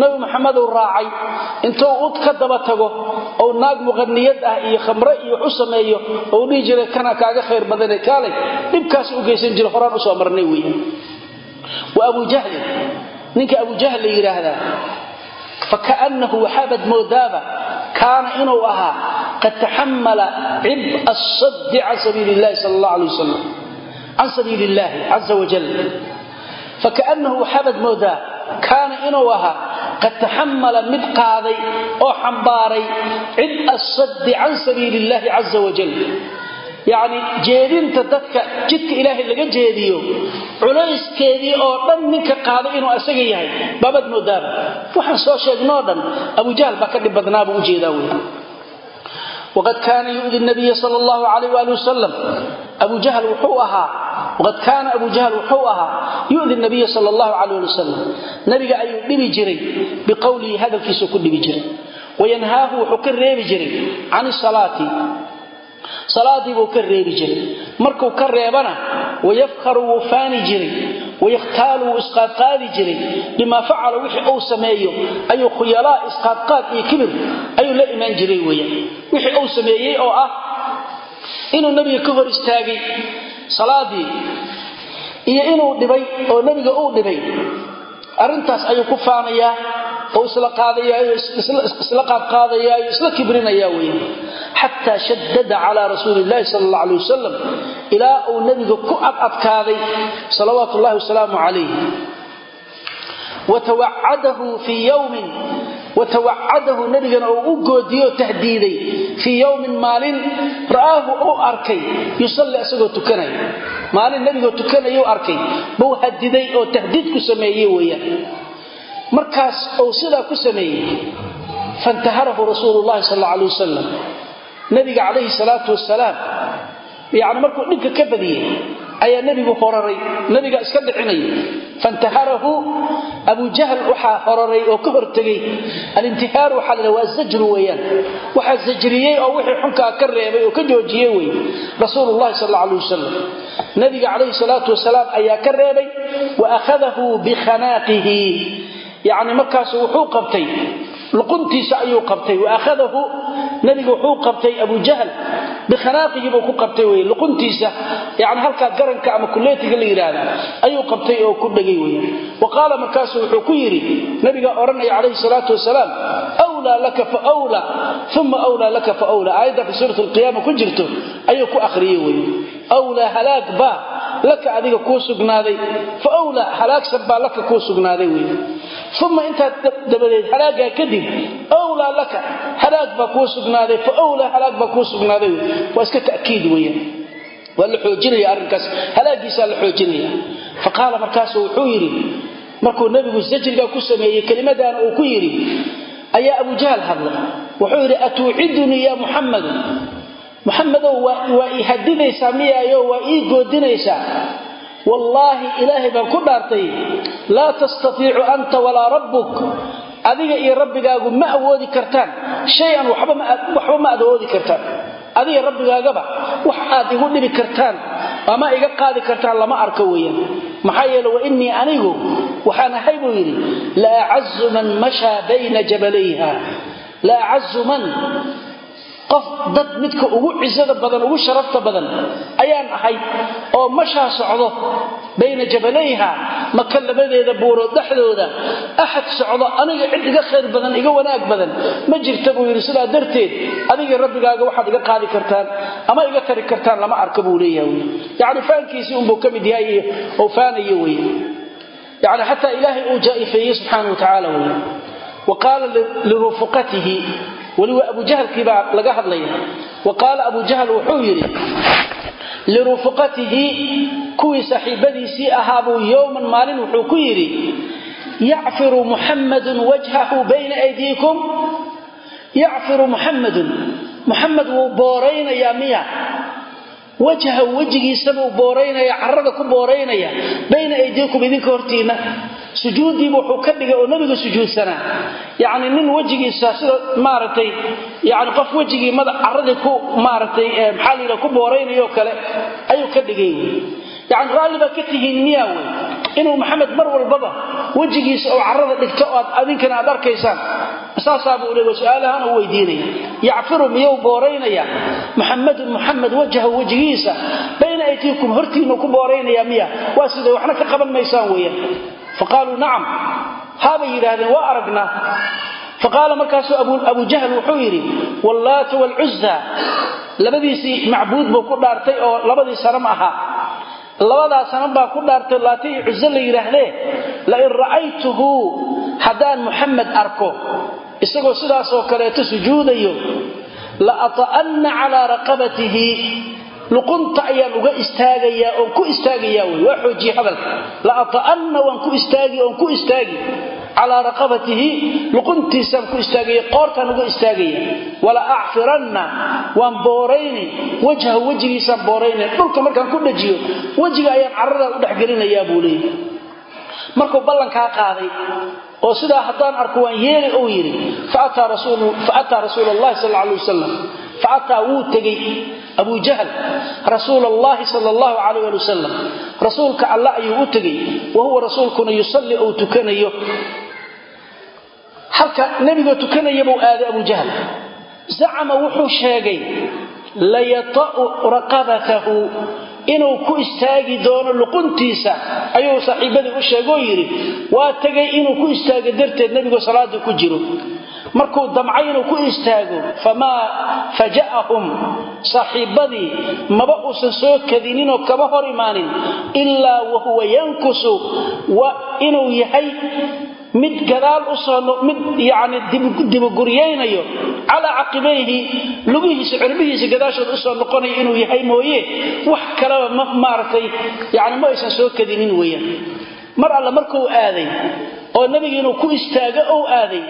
nabi maxameduu raacay. Intuu u ka daba tago ou naag muqaniyad ah iyo khamre iyo wax u sameeyo ou dhihi jiray kana kaaga khayr badane kaalay. Dhibkaas geysan jira horaan u soo marnay wey wa abu jahlin ninka abu jahl la yidhaahdaa fakaannahu waxaabad moodaaba kaana inuu ahaa qad taxamala cib'a asaddi can sabiili illahi sal allah alay wasalam can sabiili illahi caza wajal fakaannahu waxaabad moodaa kaana inuu ahaa qad taxamala mid qaaday oo xambaaray cib'a asaddi can sabiili illahi caza wajal yacni jeedinta dadka jidka ilaahay laga jeediyo culayskeedii oo dhan ninka qaaday inuu asaga yahay baabad moodaaba. Waxaan soo sheegnoo dhan abujahl baa ka dhib badnaabuu u jeedaa wey waqad kaana yudi nabiya sal llahu alayh ali wasalam abu jahl wuxuu ahaa waqad kaana abu wuxuu ahaa yudi nabiya sal llahu alayh wasalam nabiga ayuu dhibi jiray biqowlihi hadalkiisuu ku dhibi jiray. Wayanhaahu wuxuu ka reebi jiray can salaati salaadii buu ka reebi jiray. Markuu ka reebana wayafkharu wuu faani jiray wayakhtaalu wuu isqaadqaadi jiray. Bimaa facala wixii uu sameeyo ayuu khuyalaa isqaadqaad iyo kibir ayuu la imaan jiray weeyaan wixii uu sameeyey oo ah inuu nebiga ka hor istaagay salaadii iyo inuu dhibay oo nebiga uu dhibay arrintaas ayuu ku faanayaa oo isla qaadayaayo isla qaadqaadayaayo isla kibrinayaa weeye xataa shadada calaa rasuuli illahi sala allah alay wasalam ilaa uu nebiga ku adadkaaday salawaatu ullahi wasalaamu calayh watawacadahu fii yowmin watawacadahu nebigana uu u goodiyoo tahdiiday fii yowmin maalin ra'aahu uu arkay yusalli isagoo tukanaya. Maalin nebigoo tukanayuu arkay buu hadiday oo tahdiid ku sameeyey weeyaan markaas uu sidaa ku sameeyey fantaharahu rasuulu llahi sal alla alay wasalam nabiga calayhi salaatu wasalaam yani markuu dhinka ka badiyey ayaa nebigu hororay nabiga iska dhicinaya fantaharahu abu jahl waxaa hororay oo ka hortegay alintihaaru waxaa la waa zajru weeyaan. Waxaa zajriyey oo wixii xunkaa ka reebay oo ka joojiyey wey rasuulu llahi sal alla alay wasalam nabiga calayhi salaatu wasalaam ayaa ka reebay wa akhadahu bikhanaaqihi yacni markaasu wuxuu qabtay luquntiisa ayuu qabtay. Wa akhadahu nabiga wuxuu qabtay abu jahl. Bikhanaaqihi buu ku qabtay wey luquntiisa. Yani halkaa garanka ama kuleetiga la yidhaahda ayuu qabtay oo ku dhegay wey wa qaala markaasu wuxuu ku yidhi nabiga odhanaya calayhi salaatu wasalaam wlaa laka fa wlaa uma wlaa laka fa wlaa aayadda fi suurat alqiyaama ku jirto ayuu ku akhriyey wey wlaa halaag baa laka adiga kuu sugnaaday fa wlaa halaagsan uma intaad dabadeed halaagaa kadib wlaa laka halaag baa kuu sugnaaday fa wlaa halaag baa kuu sugnaaday. Waa iska takiid weyan waa la xoojinaya arrinkaas. Halaagiisaa la xoojinaya. Fa qaala markaasu wuxuu yidhi markuu nebigu sajrigaa ku sameeyey kelimadaana uu ku yidhi ayaa abu jahl hadlay wuxuu yidhi atuucidunii ya muxamadu waa ii hadidaysaa waa ii wallaahi ilaahay baan ku dhaartay laa tastatiicu anta walaa rabbuk. Adiga iyo rabbigaagu ma awoodi kartaan. Shay-an waxba ma aad awoodi kartaan. Adiga rabbigaagaba wax aad igu dhibi kartaan ama iga qaadi kartaan lama arko weeyaan. Maxaa yeele wa innii anigu waxaan ahay buu yidhi la acazu man mashaa bayna jabalayha. La acazu man qof dad midka ugu cisada badan ugu sharafta badan ayaan ahay oo mashaa socdo bayna jabalayha maka labadeeda buurood dhexdooda axad socdo aniga cid iga khayr badan iga wanaag badan ma jirta buu yidhi sidaa darteed adiga rabbigaaga waxaad iga qaadi kartaan ama iga tari kartaan lama arka buu leeyahay yacni faankiisii unbuu ka mid yahay oo faanayo wey yani xataa ilaahay uu jaa'ifeeyey subxaana wa tacaala wey wa qaala lirufuqatihi weliba abu jahlkii baa laga hadlaya wa qaala abu jahl wuxuu yidhi lirufuqatihi kuwii saaxiibadiisii ahaabuu yowman maalin wuxuu ku yidhi yacfiru muxammadun wajhahu bayna aydiikum. Yacfiru muxammadun muxamed wuu booraynayaa miya wajha wejigiisabuu booraynaya carada ku booraynaya bayna aydiikum idinka hortiinna. Sujuuddiiba wuxuu ka dhigay oo nebiga sujuudsanaa. Yacni nin wejigiisa sida maaragtay yani qof wejigii madax caradii ku maaragtay maxaa la yidhaha ku booraynayoo kale ayuu ka dhigay yani raalli baad ka tihiin miyaa wey inuu maxamed mar walbaba wejigiisa oo carada dhigto oad adinkana aad arkaysaan saasaabuu le su'aalahaan u weydiinaya. Yacfiru miyuu booraynaya muxamadun muxamed wajhahu wejigiisa bayna aydiikum hortiinu ku booraynaya miya waa sida waxna ka qaban maysaan weeyaan? Faqaaluu nacam. Haabay yidhaahdeen waa aragnaa. Faqaala markaasuu abu jahl wuxuu yidhi wallaata waalcuzza labadiisii macbuud buu ku dhaartay oo labadaa sanan baa ku dhaartay laata iyo cuzo la yidhaahdee lain ra'aytuhu haddaan muxamed arko isagoo sidaasoo kaleeto sujuudayo la ata'anna calaa raqabatihi luqunta ayaan uga istaagayaa oon ku istaagayaa wey waa xoojiye hadalka. La ata'anna waan ku istaagi oon ku istaagi calaa raqabatihi luquntiisaan ku istaagaya qoortaan uga istaagaya. Wala acfiranna waan boorayni wajhahu wejigiisaan boorayna dhulka markaan ku dhajiyo wejiga ayaan caradaa u dhexgelinayaa buu leeyay markuu ballankaa qaaday oo sidaa haddaan arko waan yeeli ou yidhi faataa rasuul allahi sal alay wasalam faataa wuu tegey abu jahl rasuul allahi sal allahu calayh ali wasalam rasuulka alla ayuu u tegey wa huwa rasuulkuna yusalli ou tukanayo. Halka nebigoo tukanaya buu aaday abu jahl zacama wuxuu sheegay layata'u raqabatahu inuu ku istaagi doono luquntiisa ayuu saaxiibadii u sheegoo yidhi waa tegay inuu ku istaago darteed nebigu salaada ku jiro. Markuu damcay inuu ku istaago famaa faja'ahum. Saaxiibadii maba uusan soo kadininoo kama hor imaanin ilaa wahuwa yankusu inuu yahay mid gadaal u soo mid yani dibuguriyaynayo calaa caqibayhi lugihiisa cirbihiisa gadaashooda u soo noqonayo inuu yahay mooye wax kaleba ma maaragtay yani ma aysan soo kadinin weeyaan. Mar alle markuu aaday oo nebiga inuu ku istaago ou aaday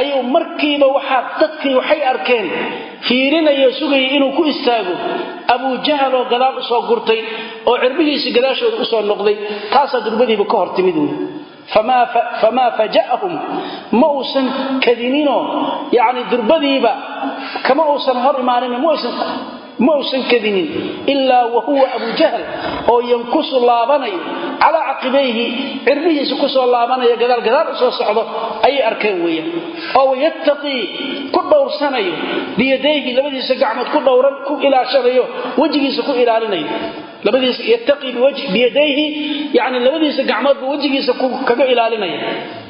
ayuu markiiba waxaa dadkii waxay arkeen fiirinayo sugaya inuu ku istaago abuu jahal oo gadaal u soo gurtay oo cirbihiisa gadaashooda u soo noqday taasaa durbadiiba ka hor timid wey famaa faja'ahum ma uusan kadininoo yani durbadiiba kama uusan hor imaanin ma uusan kadinin ilaa wahuwa abu jahl oo yankusu laabanayo calaa caqibayhi cirbihiisa ku soo laabanayo gadaal gadaal u soo socdo ayay arkeen weeyaan oo wayattaqii ku dhowrsanayo biyadayhi labadiisa gacmood ku dhowran ku ilaashanayo wejigiisa ku ilaalinayo labadiisa yattaqii biyadayhi yani labadiisa gacmoodba wejigiisa kaga ilaalinaya.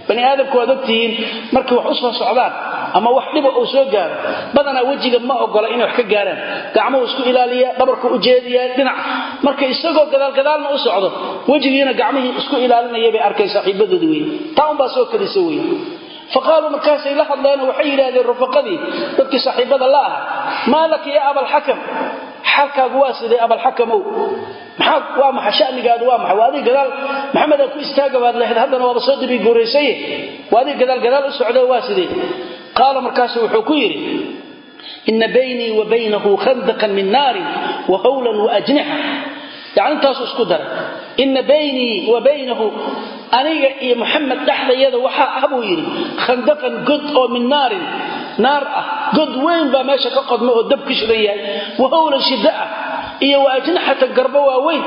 Bani aadamku waad ogtihiin markay wax u socdaan ama wax dhiba uu soo gaaro badanaa wejiga ma ogola inay wax ka gaaraan. Gacmuhu isku ilaaliya dhabarku u jeediya dhinac. Marka isagoo gadaalgadaalna u socdo wejigiina gacmihii isku ilaalinaya bay arkeen saaxiibadooda wey taa unbaa soo kadisa wey faqaaluu markaasay la hadleen waxay yidhaahdeen rufaqadii dadkii saaxiibada la aha maa laka ya abalxakam xaalkaagu waa sidee abalxakamow waa maxa shanigaadu waa maxay waa adig gadaal? Maxamedaa ku istaaga baad lahayd haddana waaba soo dibi guuraysaye. Waa adig gadaal gadaal u socdo waa sidee? Qaala markaasu wuxuu ku yidhi ina baynii wa baynahu khandaqan min naarin wa hawlan wa ajnixa yani intaasu isku daray ina baynii wa baynahu aniga iyo muxamed dhexdayada waxaa ah buu yidhi khandaqan god oo min naarin naar ah god weyn baa meesha ka qodma oo dab ka shidan yahay wa hawlan shida ah iyo wa ajnaxatan garbo waaweyn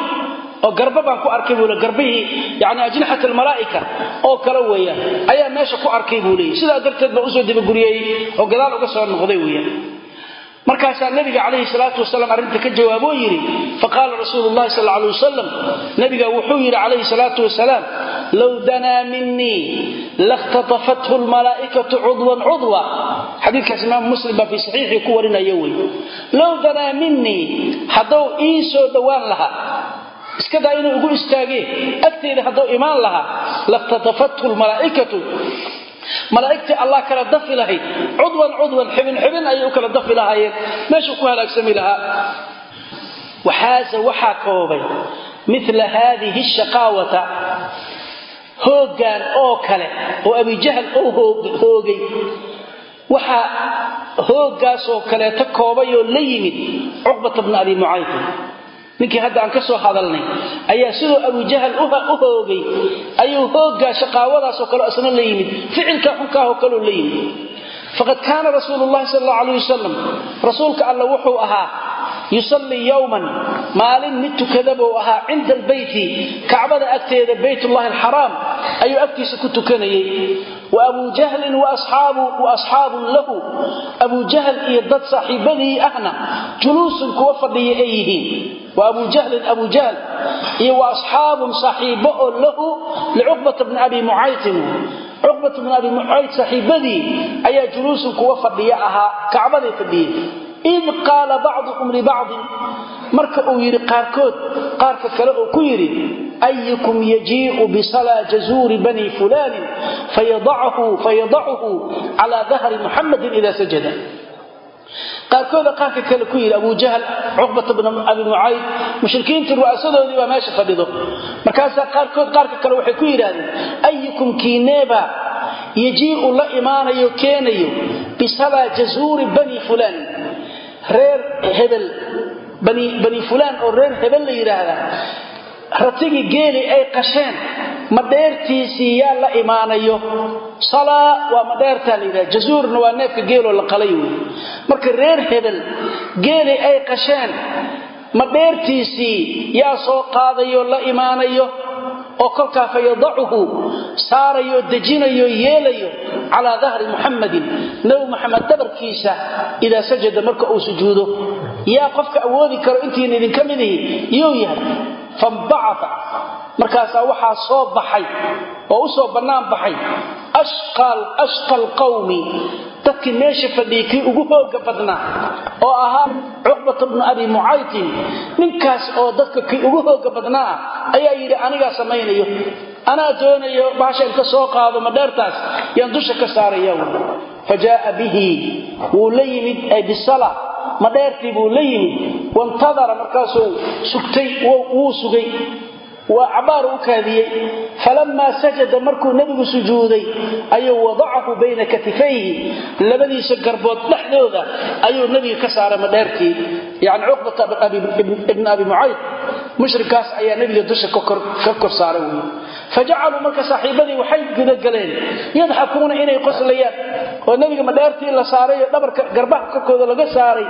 oo garba baan ku arkay buu garbihii yani ajnaxat almalaa'ika oo kale weeyaan ayaa meesha ku arkay sidaa darteed baa u soo oo gadaal uga soo noqday markaasaa nabiga calayhi salaatu wasalaam arrinta ka jawaaboo yidhi faqaala rasuulu llahi sal alay wasalam nabiga wuxuu yidhi calayhi salaatu wasalaam low danaa minii lakhtatafathu lmalaa'ikatu cudwan cudwa. Xadiidkaas imaamu muslim baa fii saxiixii ku warinaya wey. Low danaa minii haddou ii soo dhowaan lahaa iska daa inuu igu istaagee agteyda hadduu imaan lahaa lakhtatafathu lmalaa'ikatu malaa'igtii allah kala dafi lahayd. Cudwan cudwan xibin xibin ayay u kala dafi lahaayeen. Meeshuu ku halaagsami lahaa. Waxaase waxaa koobay mila haadihi shaqaawata. Hooggan oo kale oo abijahal oo hoogay. Waxaa hooggaasoo kaleeto koobayoo la yimid cuqbata bna abi mucaydin ninkii hadda aan ka soo hadalnay ayaa sidoo abujahal u hoogay. Ayuu hooggaa shaqaawadaasoo kale isna la yimid. Ficilka xunkaahoo kaleo la yimid. Faqad kaana rasuulu llahi sal alla alayh wasalam rasuulka alla wuxuu ahaa yusallii yowman maalin mid tukada buu ahaa cinda albeyti kacbada agteeda baytullahi alxaraam. Ayuu agtiisa ku tukanayay. Wa abuu jahlin wa asxaabun lahu. Jahl iyo dad saaxiibadii ahna juluusun kuwa fadhiya ay yihiin wa abuu jahlin abuu jahl. Iyo wa asxaabun saaxiibo oo lahu licuqbata bni abi mucaytin cuqbat bn abi mucayd saaxiibadii ayaa juluusun kuwa fadhiya ahaa kacbaday fadhiyey id qaala bacduhum libacdin marka uu yidhi qaarkood qaarka kale uu ku yidhi ayukum yajiicu bisalaa jazuuri bani fulaanin fayadachu cala dahri muxamadin ida sajada qaarkooda qaarka kale ku yidhi abu jahl cuqbata bn abi mucayd mushrikiintii ru'aasadoodii baa meesha fadhido. Markaasaa qaarkood qaarka kale waxay ku yidhaahdeen ayukum kiineeba yajiicu la imaanayo keenayo bisalaa jazuuri bani fulaan. Reer hebel bani fulaan oo reer hebel la yidhaahdaa ratigii geeli ay qasheen madheertiisii yaa la imaanayo? Salaa waa madheertaa la yidhahda jazuurna waa neefka geeloo la qalay wey marka reer hebel geeli ay qasheen madheertiisii yaa soo qaadayo la imaanayo? Oo kolkaa fayadacuhu saarayo dejinayo yeelayo calaa dahri muxammadin nabi muxamed dabarkiisa idaa sajada marka uu sujuudo yaa qofka awoodi karo intiina idinka midihi yuu yahay. Fambacaa markaasaa waxaa soo baxay oo u soo bannaan baxay ashqa alqawmi dadkii meesha fadhiyay kii ugu hooga badnaa oo ahaa cuqbata bnu abi mucaydin ninkaas oo dadka kii ugu hooga badnaa ayaa yidhi anigaa samaynayo anaa doonayo baasha inta soo qaado madheertaas yaan dusha ka saaraya fa jaaa bihi wuu la yimid ay bisala madheertii buu la yimid wantadara markaasuu sugtay wuu sugay waa cabaar u kaadiyey. Falamaa sajada markuu nebigu sujuuday ayuu wadacahu bayna katifayhi. Labadiisa garbood dhexdooda ayuu nebiga ka saaray madheerkii. Yani cuqbata ibn abi mucayd mushrikaas ayaa nebiga dusha ka kor saaray wy fajacaluu marka saaxiibadii waxay gudagaleen yadxakuuna inay qoslayaan. Oo nebiga madheertii la saaray dhabarka garbaha korkooda laga saaray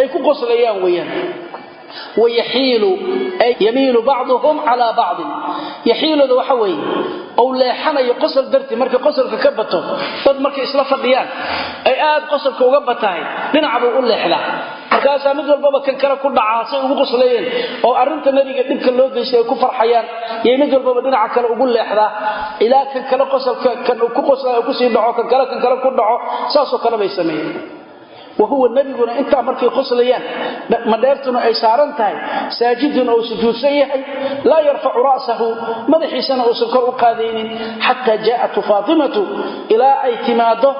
ay ku qoslayaan weyaan yamiilu bacduhum calaa bacdin yaxiilooda waxa weeye ou leexanayo qosol dartii markay qosolka ka bato dad markay isla fadhiyaan ay aad qosolka uga batahay dhinacbuu u leexdaa. Markaasaa mid walbaba kan kale ku dhacaa say ugu qoslayeen oo arrinta nebiga dhibka loo geystay ay ku farxayaan iyo mid walbaba dhinaca kale ugu leexdaa ilaa kan kale qosolka kan ku qoslay ku sii dhaco kan kale kan kale ku dhaco saasoo kale bay sameeyeen wahuwa nebiguna intaa markay qoslayaan. Madheertuna ay saaran tahay. Saajidun ou sujuudsan yahay. Laa yarfacu ra'sahu. Madaxiisana uusan kor u qaadaynin. Xataa jaa'atu faatimatu ilaa ay timaado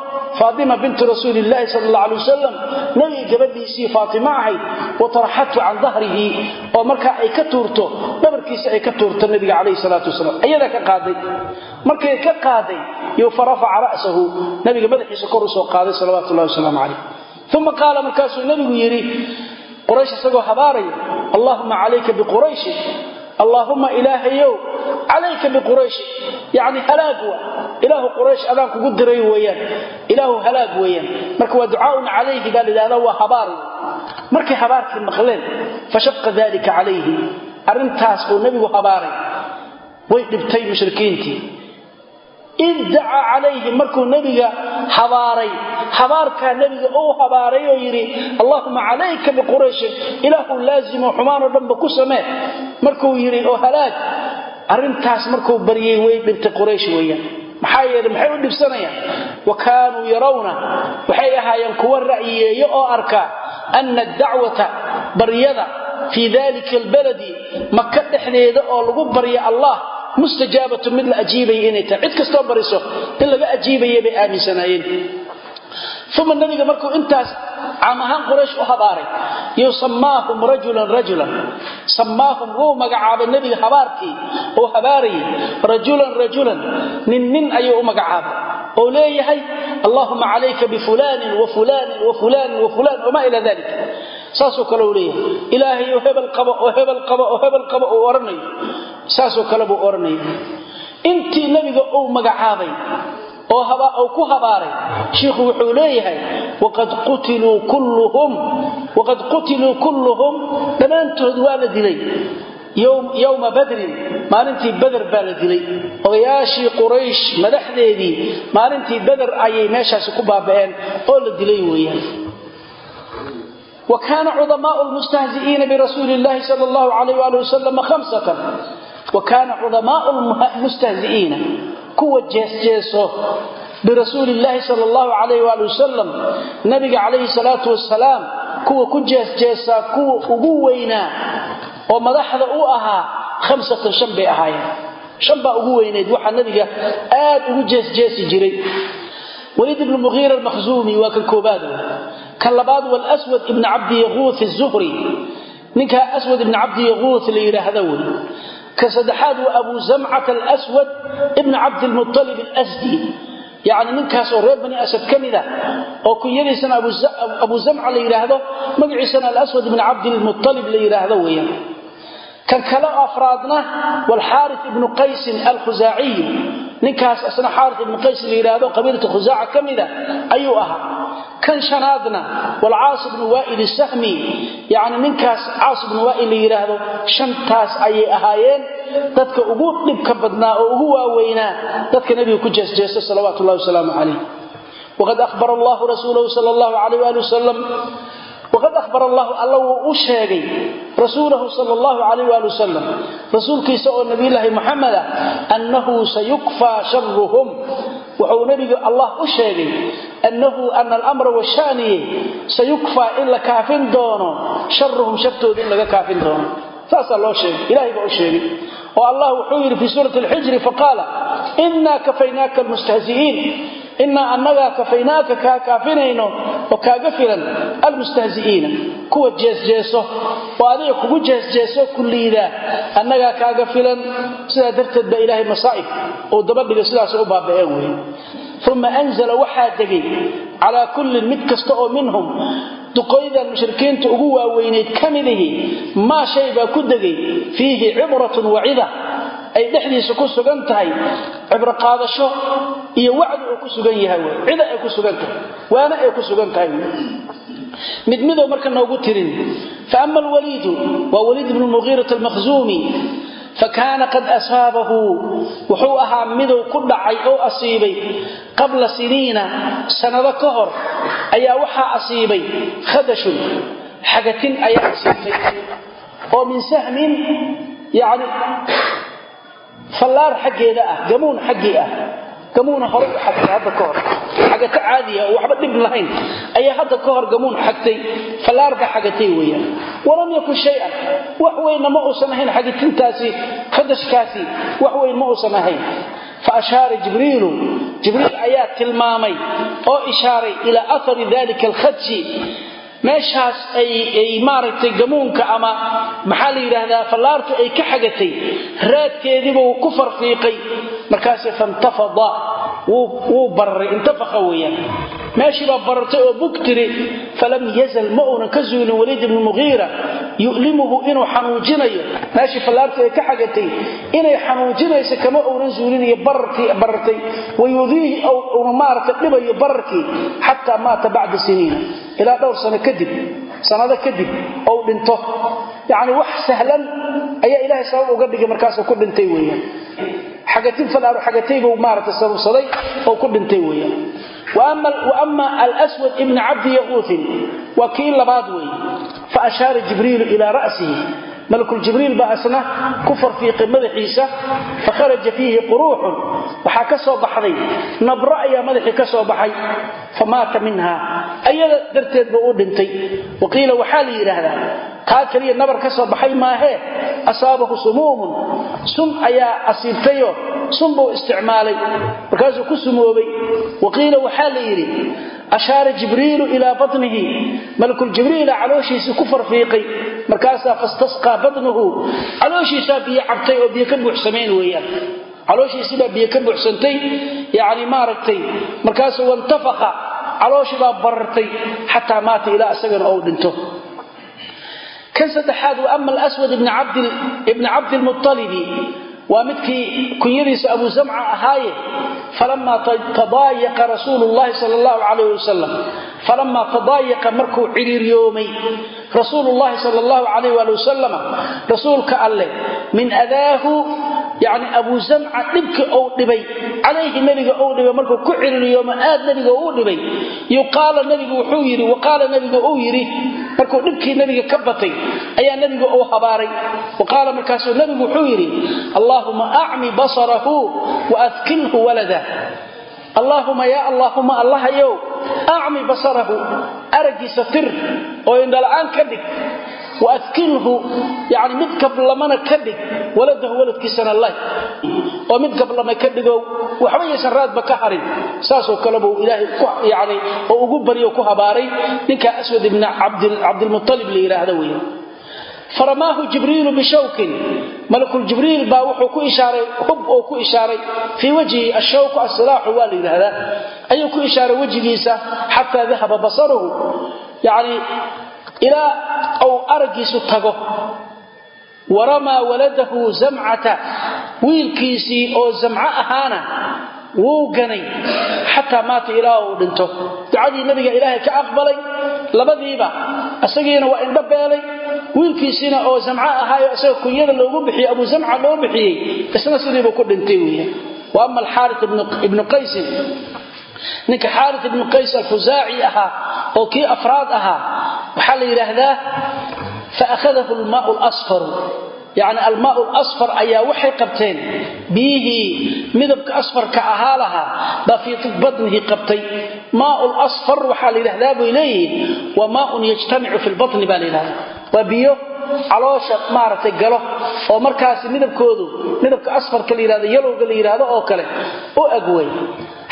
faatima bintu rasuuli illaahi sal alla alay wasalam nebiga gabadhiisii faatimo ahayd wataraxatu can dahrihi. Oo markaa ay ka tuurto dhabarkiisa ay ka tuurto nebiga calayhi salaatu wasalaam. Ayadaa ka qaaday. Markay ka qaaday yo farafaca ra'sahu. Nebiga madaxiisa kor u soo qaaday salawaatu ullahi wasalaamu calayh uma qaala markaasuu nebigu yidhi quraysh isagoo habaaraya allaahuma calayka biqurayshin allaahumma ilaahayow calayka biqurayshi yacni halaag wa ilaahu quraysh adaan kugu diray weeyaan ilaahu halaag weeyaan. Marka waa ducaaun calayhi baa layidhahdaa waa habaar markay habaarkii maqleen fashaqa dalika calayhi arrintaas uu nebigu habaaray. Way dhibtay mushrikiintii id dacaa calayhi markuu nebiga habaaray. Habaarkaa nebiga uu habaaray oo yidhi allaahuma calayka biqurayshin ilaahu laazimo xumaanoo dhanba ku samee. Markuu yidhi oo halaag arrintaas markuu baryay way dhibtay quraysh weeyaan. Maxaa yeele maxay u dhibsanayaan? Wa kaanuu yarawna. Waxay ahaayeen kuwa ra'yiyeeyo oo arka ana adacwata baryada fii dalika albaladi maka dhexdeeda oo lagu barya mustajaabatu mid la ajiibaya inay tahay. Cid kastoo bariso in laga ajiibaya bay aaminsanaayeen. Uma nabiga markuu intaas caam ahaan quraysh u habaaray iyo samaahum rajulan rajulan. Samaahum wuu magacaabay nebiga habaarkii. Oo habaarayay rajulan rajulan. Nin nin ayuu u magacaabay. Oo leeyahay allahuma calayka bifulaanin wa fulaanin wa fulaanin wa fulaan wamaa ila dalik saasoo kale uu leeyahay ilaahay oo hebel qabo oo hebel qabo oo hebel qabo uu odhanayo saasoo kale buu odhanaya intii nebiga uu magacaabay oo u ku habaaray shiikhu wuxuu leeyahay waqad qutiluu kulluhum dhammaantood waa la dilay. Yowma badrin maalintii bader baa la dilay. Odayaashii quraysh madaxdeedii maalintii bader ayay meeshaasi ku baaba'een oo la dilay weeyaan. Wa kaana cudamaau lmustahzi'iina birasuuli llahi sal llahu alayh ali wasalam hamsatan wa kaana culamaau lmustahzi'iina kuwa jeesjeeso birasuuli illaahi sal allahu calayh waali wasalam nabiga calayhi salaatu wasalaam kuwa ku jeesjeesaa kuwa ugu weynaa oo madaxda u ahaa hamsatan shan bay ahaayeen. Shan baa ugu weynayd waxaa nabiga aad ugu jeesjeesi jiray. Wliid ibn muiir almahzuumi waa kan koobaad kan labaad wlswad ibn cabdi yaquut zuhri ninkaa swad ibn la yidhaahda wey ka saddexaad waa abu zamcata alswad ibna cabdilmualib alsdi yacni ninkaasoo reer bani asad ka mida ah, oo kunyadiisana abu zamca la yidhaahdo magaciisana alaswad ibna cabdilmualib la yidhaahdo weeyaan. Kan kale afraadna walxaaris ibnu qaysin alkhusaaciy ninkaas isna xaaris ibnu qays la yidhaahdo qabiilta khusaaca ka mida ah, ayuu ahaa kan shanaadna walcaas bnu waail sahmi yani ninkaas caas bnu waail la yidhaahdo shantaas ayay ahaayeen. Dadka ugu dhibka badnaa oo ugu waaweynaa dadka nabiga ku jeesjeesta salawaatu llahi wasalaamu calayh. Waqad ahbar allahu rasuulahu sal allahu alayh ali wasalam wqad ahbar allahu alla wuu u sheegay rasuulahu sal llahu alayh ali wasalam rasuulkiisa oo nabiyulaahi muxameda ah, annahu sayukfaa sharuhum wuxuu nebigu allah u sheegay annahu ana almra washaaniye sayukfaa in la kaafin doono sharuhum shartooda in laga kaafin doono. Saasaa loo sheegay ilahay baa u sheegay oo allah wuxuu yidhi fii suurati lxijri faqaala inaa kafaynaaka almustahzi'iin inaa annagaa kafaynaaka kaa kaafinayno oo kaaga filan almustahzi'iina kuwa jeesjeeso oo adiga kugu jeesjeeso ku liidaa annagaa kaaga filan sidaa darteed baa ilaahay masaa'ib uu dabadhiga sidaas u baaba'een wey uma anzala waxaa degay calaa kullin mid kasta oo minhum duqoyda mushrikiinta ugu waaweyneed kamidihi ma shay ba ku dagay fiihi ibratun wa'ida ay dhaxdiisa ku sugan tahay ibra qaadasho iyo wacdi uu ku sugan yahay wada ay ku sugan tahay waana ay ku sugan tahay mid midow marka noogu tirin fakaana qad asaabahu wuxuu ahaa miduu ku dhacay oo asiibay qabla siniina sanado ka hor ayaa waxaa asiibay khadashun xagatin ayaa asiibtay oo min sahmin yani fallaar xaggeeda ah gamuun xaggii ah gamuuna hore u hadda ka hor. Xagato caadiya oo waxba dhib lahayn ayaa hadda ka hor gamuun xagtay. Fallaarba xagatay weeyaan. Walam yakun shay-an. Wax weynna ma uusan ahayn xagitintaasi fadashkaasi. Wax weyn ma uusan ahayn. Fa faashaara jibriilu. Jibriil ayaa tilmaamay oo ishaaray ilaa aari dalika alkhadji meeshaas ay ay maaragtay gamuunka ama maxaa la yiraahdaa fallaartu ay ka xagatay raadkeediiba uu ku farfiiqay markaas fantafada wuu baray intafaqa weeyaan meeshii baa bartay oo bugtiri falam yazal ma uunan ka zuulin waliid ibn mughira yu'limuhu inuu xanuujinayo. Meeshii fallaartu ay ka xagatay inay xanuujinayso kama uunan zuulinayo barartay. Wayudiihi aw maaragtay dhibayo bararkii xataa maata bacda siniina. Ilaa dhowr sano kadib sanado kadib oo dhinto. Yaani wax sahlan ayaa ilaahay sabab uga dhigay markaas ku dhintay weeyaan. Xagatin falaaru xagataygu maarata sababsaday oo ku dhintay weeyaan malkuljibriil baa isna ku farfiiqay madaxiisa fa kharaja fiihi quruuxun. Waxaa ka soo baxday nabro ayaa madaxii ka soo baxay fa maata minha. Ayada darteed buu u dhintay. Wa qiila waxaa la yidhaahdaa taa keliya nabar ka soo baxay maahee asaabahu sumuumun. Sum ayaa asiibtayo sum isticmaalay markaasuu ku sumoobay wa waxaa la yidhi ashaara jibriilu ilaa batnihi malakuljibriila calooshiisii ku farfiiqay markaasaa fastasqaa batnuhu calooshiisaa biyo cabtay oo biyo ka buuxsamayn weeyaan. Calooshiisibaa biyo ka buuxsantay yani maaragtay markaasu wantafaka calooshiibaa barartay xataa maata ilaa isagana ou dhinto. Kan saddexaad wa ama alswad ibni cabdilmualibi waa midkii kunyadiisa abu zamca ahaaye falamaa tadaayaqa rasuulu llahi sal allahu calayh wasalam falamaa tadaayaqa markuu ciriiryoomay rasuulu llahi sal allahu calayh waali wasalam rasuulka alleh min adaahu yani abu zamca dhibka ou dhibay calayhi nebiga ou dhibay markuu ku ciriiryooma aad nebiga u dhibay. Yuqaala nebigu wuxuu yidhi waqaala nebiga uu yidhi markuu dhibkii nebiga ka batay ayaa nebiga uu habaaray. Waqaala markaasuu nebigu wuxuu yidhi allaahuma acmi basarahu waadkilhu walada. Allaahuma yaa allaahuma allahayow acmi basarahu araggiisa tir oo indhala'aan ka dhig waadkilhu yani mid gablamana ka dhig waladahu waladkiisana lay oo mid gablama ka dhigo waxba yaysan raadba ka harin saasoo kalebuu ilaahay oo ugu baryo ku habaaray ninkaa aswad ibni cabdilmualib la yidhaahda wey faramaahu jibriilu bishawkin malakuljibriil baa wuxuu ku ishaaray hub oo ku ishaaray fii wajhi ashawku asilaaxu waa la yidhaahdaa ayuu ku ishaaray wejigiisa xataa dahaba ilaa uu araggiisu tago. Waramaa waladahu zamcata wiilkiisii oo zamco ahaana wuu ganay xataa maata ilaa uu dhinto. Ducadii nabiga ilaahay ka aqbalay labadiiba isagiina waa indho beelay wiilkiisiina oo zamco ahaayo isaga kunyada loogu bixiyo abu zamca loo bixiyey isna sidiibuu ku dhintay weya wa ama alxaari ibnu qaysin ninka xaari ibnu qays alkhusaaci ahaa oo kii afraad ahaa waxaa la yidhaahdaa faahadahu lmaau lasfaru yani almaau lasfar ayaa waxay qabteen biyihii midabka asfarka ahaa lahaa baa fii badnihi qabtay. Maau lasfar waxaa la yidhahdaa bay leeyihiin waa maaun yajtamicu fi lbatni baa la yidhahda waa biyo caloosha maaragtay galo oo markaasi midabkoodu midabka asfarka la yidhahdo yalowga la yidhaahdo oo kale u agwey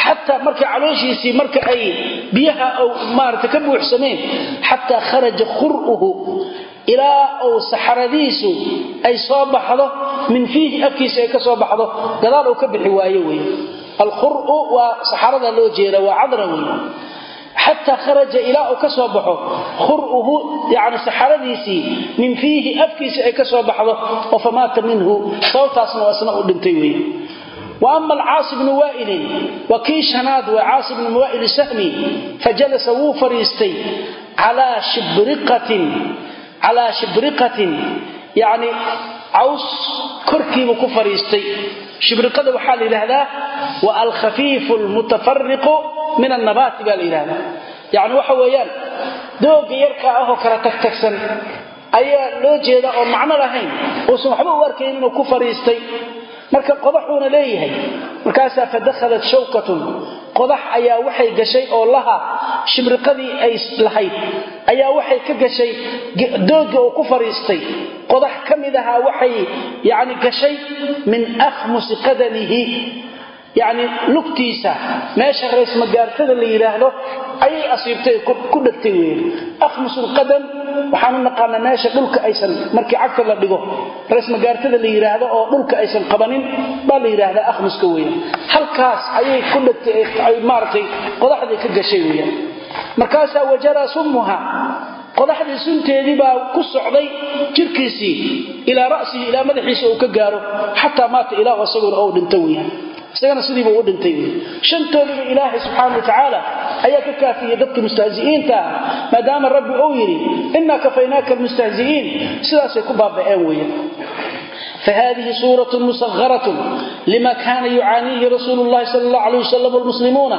xataa marka calooshiisii marka ay biyaha maarata ka buuxsameen xataa kharaja khur'uhu ilaa uu saxaradiisu ay soo baxdo min fiihi afkiisa ay ka soo baxdo gadaal uu ka bixi waayo wey alkhur'u waa saxarada loo jeeda waa cadra wey xataa kharaja ilaa uu ka soo baxo khuruhu yani saxaradiisii min fiihi afkiisii ay ka soo baxdo oo famaata minhu sababtaasna waa isna u dhintay wey wama alcaasi bnu waailin wa kii shanaad waa caasi bnu waail sami fajalasa wuu fadhiistay calaa shibriqatin yani caws korkiibuu ku fadhiistay. Shibriqada waxaa la yidhaahdaa wa alkhafiifu almutafariqu min annabaati baa la yani waxa weeyaan dooga yarka ah oo kala tagtagsan ayaa loo jeeda oo macno lahayn. Uusan waxba u arkayn inuu ku fadhiistay marka qodaxuuna leeyahay markaasaa fadakhalat shawkatun. Qodax ayaa waxay gashay oo laha shimriqadii ay lahayd. Ayaa waxay ka gashay dooga oo ku fadhiistay qodax ka mid ahaa waxay yani gashay min akhmusi qadamihi. Yani lugtiisa meesha raysmagaartada la yidhaahdo ayay asiibtay ku dhegtay weyn. Akhmusulqadam waxaanu naqaanaa meesha dhulka aysan markii cagta la dhigo. Raysmagaartada la yidhaahdo oo dhulka aysan qabanin baa la yidhaahdaa akhmuska weyan halkaas ayay ku dhegtay ay maaragtay qodaxdii ka gashay weyan markaasaa wajaraa summuha qodaxdii sunteedii baa ku socday jirkiisii ilaa ra'sihi ilaa madaxiisa uu ka gaaro xataa maata ilaahu isaguna ou dhinto weyan isagana sidiiba u dhintay shantoodiba ilaahay subxaana watacaala ayaa ka kaafiyey dadka mustahzi'iinta ah maadaama rabbi uu yidhi innaa kafaynaaka almustahzi'iin sidaasay ku baaba'een weeye فهذه سورة مصغرة لما كان يعانيه رسول الله صلى الله عليه وسلم والمسلمون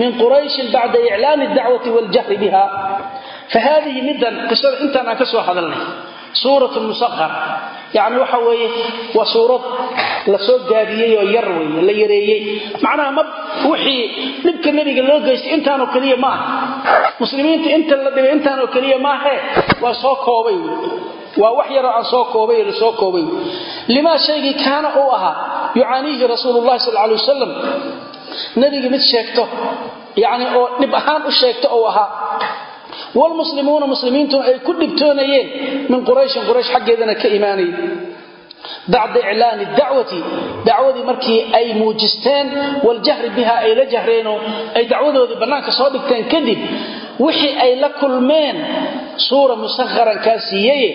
من قريش بعد إعلان الدعوة والجهر بها فهذه مدا قصة انت أنا كسوى هذا yani waxa weeye waa suurad la soo gaabiyey oo yar wey la yareeyey. Macnaha ma wixii dhibka nebiga loo geystay intaanoo keliya maaha muslimiinta inta la dhibay intaanoo keliya maahe waa soo koobay waa wax yaroo aan soo koobay la soo koobay limaa shaygii kaana uu ahaa yucaaniihi rasuulu sal lay wasalam nebiga mid sheegto yani oo dhib ahaan u sheegto ou ahaa wlmuslimuuna muslimiintuna ay ku dhibtoonayeen min qurayshin quraysh xaggeedana ka imaanayay bacda iclaani dacwati dacwadii markii ay muujisteen waljahri biha ay la jahreenoo ay dacwadoodii bannaanka soo dhigteen kadib wixii ay la kulmeen suura musakharan kaa siiyaye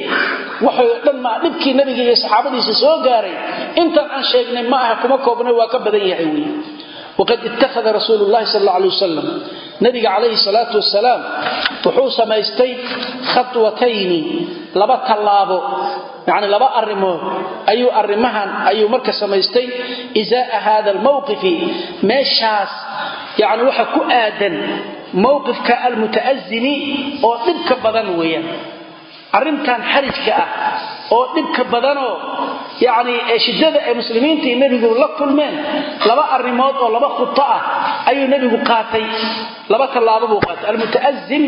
waxay dhan maa dhibkii nabiga iyo saxaabadiisa soo gaaray intaan aan sheegnay ma kuma koobnay waa ka badan yahay waqad ittakhada rasuulu llahi sal alla alay wasalam nabiga calayhi salaatu wasalaam wuxuu samaystay khatwatayni laba tallaabo yacni laba arrimood ayuu arrimahan ayuu marka samaystay isaaa hada almawqifi meeshaas yacni waxa ku aadan mowqifka almutaazimi oo dhibka badan weeyaan arrintan xarijka ah oo dhibka badanoo yacni shiddada ay muslimiinta iyo nebigu la kulmeen laba arrimood oo laba khuto ah ayuu nebigu qaatay. Laba tallaabo buu qaatay. Almutaazim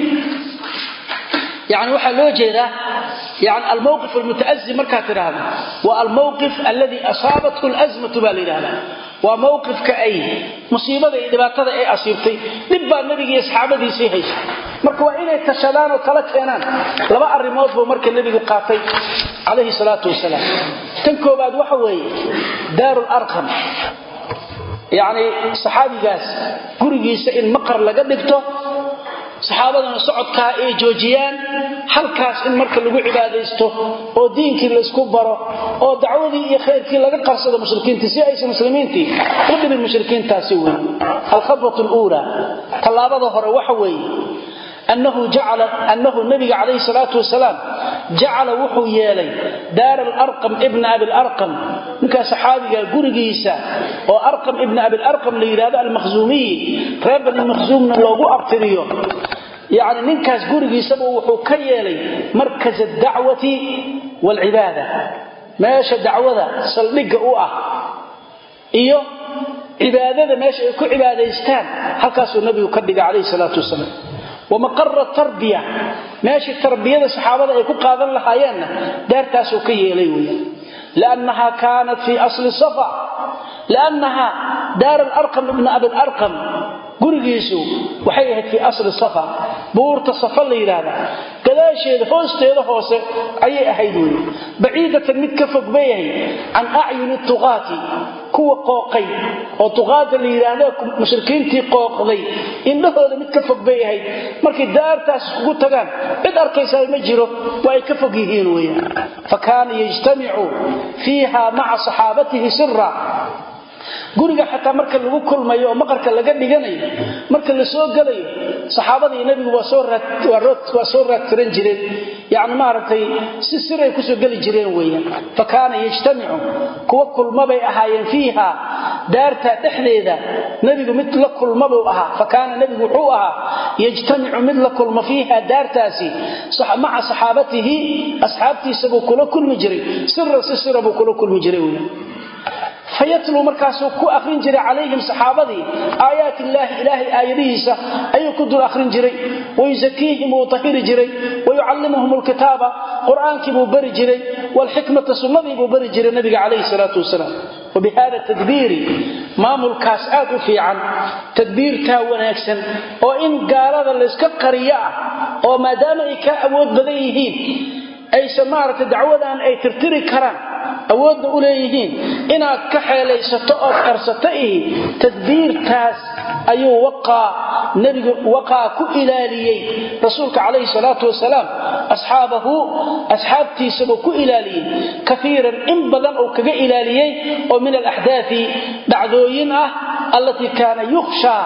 yani waxaa loo jeedaa yani almowqif almutaazim markaad tidhaahdo waa almowqif alladii asaabathu lazmatu baa la yidhahdaa waa mowqifka ay musiibada iyo dhibaatada ay asiibtay. Dhib baa nebiga iyo saxaabadiisii haysa marka waa inay tashadaan oo tala keenaan. Laba arrimood buu marka nebigu qaatay calayhi salaatu wasalaam. Tan koobaad waxa weeye daaru larqam yacni saxaabigaas gurigiisa in maqar laga dhigto saxaabadana socodkaa ay joojiyaan halkaas in marka lagu cibaadaysto oo diinkii laysku baro oo dacwadii iyo khayrkii laga qarsado mushrikiintii si aysan muslimiintii u dhibin mushrikiintaasi wey alkhabrat luula tallaabada hore waxa weeye annahu nabiga calayhi salaatu wasalaam jacala wuxuu yeelay daara alarqam ibna abilarqam ninkaa saxaabiga gurigiisa oo arqam ibna abilarqam la yidhahdo almakhzuumiyi reer bani makhzuumna loogu abtiriyo yacni ninkaas gurigiisaba wuxuu ka yeelay markas adacwati waalcibaada meesha dacwada saldhigga u ah iyo cibaadada meesha ay ku cibaadaystaan halkaasuu nabigu ka dhigay calayhi salaatu wasalaam wamaqara tarbiya meeshii tarbiyada saxaabada ay ku qaadan lahaayeenna daartaasuu ka yeelay wey liannaha kaanat fii asli safa liannaha daar alarqam ibna abilarqam gurigiisu waxay ahayd fii asli safa buurta safa la yidhaahda gadaasheeda hoosteeda hoose ayay ahayd wey baciidatan mid ka fog bay ahayd can kuwa qooqay oo tuqaada la yidhaahdo mushrikiintii qooqday indhahooda mid ka fog bay ahayd. Markay daartaas iskugu tagaan cid arkaysaa ma jiro waa ay ka fog yihiin weeyaan. Fa kaana yajtamicu fiiha maca saxaabatihi sira guriga xataa marka lagu kulmayo oo maqarka laga dhiganayo marka la soo gelayo saxaabadii nebigu waa soo raadtiran jireen. Yani maaragtay si siray ku soo geli jireen weeyaan. Fa kaana yajtamicu kuwa kulmabay ahaayeen fiiha daarta dhexdeeda nebigu mid la kulmabuu ahaa. Fa kaana nebigu wuxuu ahaa yajtamicu mid la kulmo fiiha daartaasi maca saxaabatihi asxaabtiisa buu kula kulmi jiray. Siran si sira buu kula kulmi jiray weyaan fayatluu markaasuu ku akhrin jiray calayhim saxaabadii aayaat illaahi ilaahay aayadihiisa ayuu ku dul akhrin jiray. Wayusakiihim wuu tahiri jiray. Wayucallimuhum lkitaaba qur'aankii buu bari jiray. Waalxikmata sunnadii buu bari jiray nabiga calayhi salaatu wasalaam. Wabihada tadbiiri maamulkaas aad u fiican. Tadbiirtaa wanaagsan oo in gaalada layska qariyo ah oo maadaama ay kaa awood badan yihiin aysan maaragtay dacwadan ay tirtiri karaan awoodna u leeyihiin inaad ka xeelaysato ood qarsato ihi tadbiirtaas ayuu waqaa nebigu waqaa ku ilaaliyey. Rasuulka calayhi salaatu wasalaam asxaabahu asxaabtiisabuu ku ilaaliyey. Kaiiran in badan uu kaga ilaaliyey oo min alaxdaai dhacdooyin ah allatii kaana yukhshaa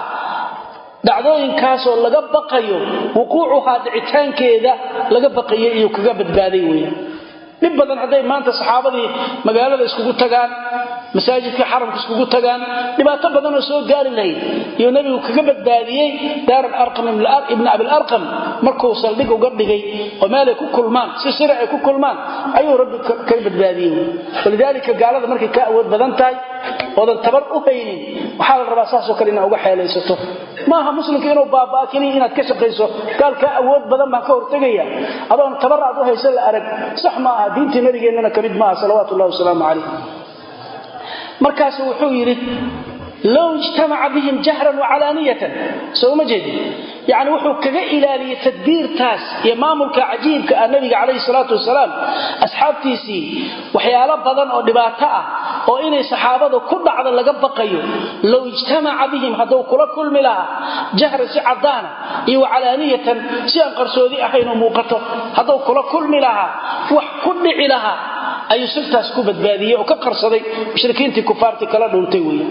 dhacdooyinkaasoo laga baqayo wuquucuhaa dhicitaankeeda laga baqayo iyuu kaga badbaaday weya dhib badan hadday maanta saxaabadii magaalada iskugu tagaan masaajidkii xaramka iskugu tagaan dhibaato badanoo soo gaari lahayd iyo nebigu kaga badbaadiyey daar alarqam ibna abilarqam markuu saldhig uga dhigay oo meelay ku kulmaan si sira ay ku kulmaan ayuu rabbi kaga badbaadiyey. Walidaalika gaalada markay ka awood badan tahay oodan tabar u haynin waxaa la rabaa saasoo kale inaad uga xeelaysato. Maaha muslimka inuu baabaa keliya inaad ka shaqayso gaal kaa awood badan baan ka hortegaya adoon tabar aad u hayso la arag sax ma aha diintii nabigeennana ka mid maaha salawaatu ullahi wasalaamu calayh markaasu wuxuu yidhi low ijtamaca bihim jahran wacalaaniyatan soo ma jeedin yani wuxuu kaga ilaaliyey tadbiirtaas iyo maamulka cajiibka ah nabiga calayhi salaatu wasalaam asxaabtiisii waxyaalo badan oo dhibaato ah oo inay saxaabada ku dhacdo laga baqayo low ijtamaca bihim hadduu kula kulmi lahaa jahran si cadaana iyo wacalaaniyatan si aan qarsoodi ahaynoo muuqato hadduu kula kulmi lahaa wax ku dhici lahaa ayuu sirtaas ku badbaadiyey oo ka qarsaday mushrikiintii kufaartii kala dhuuntay weeye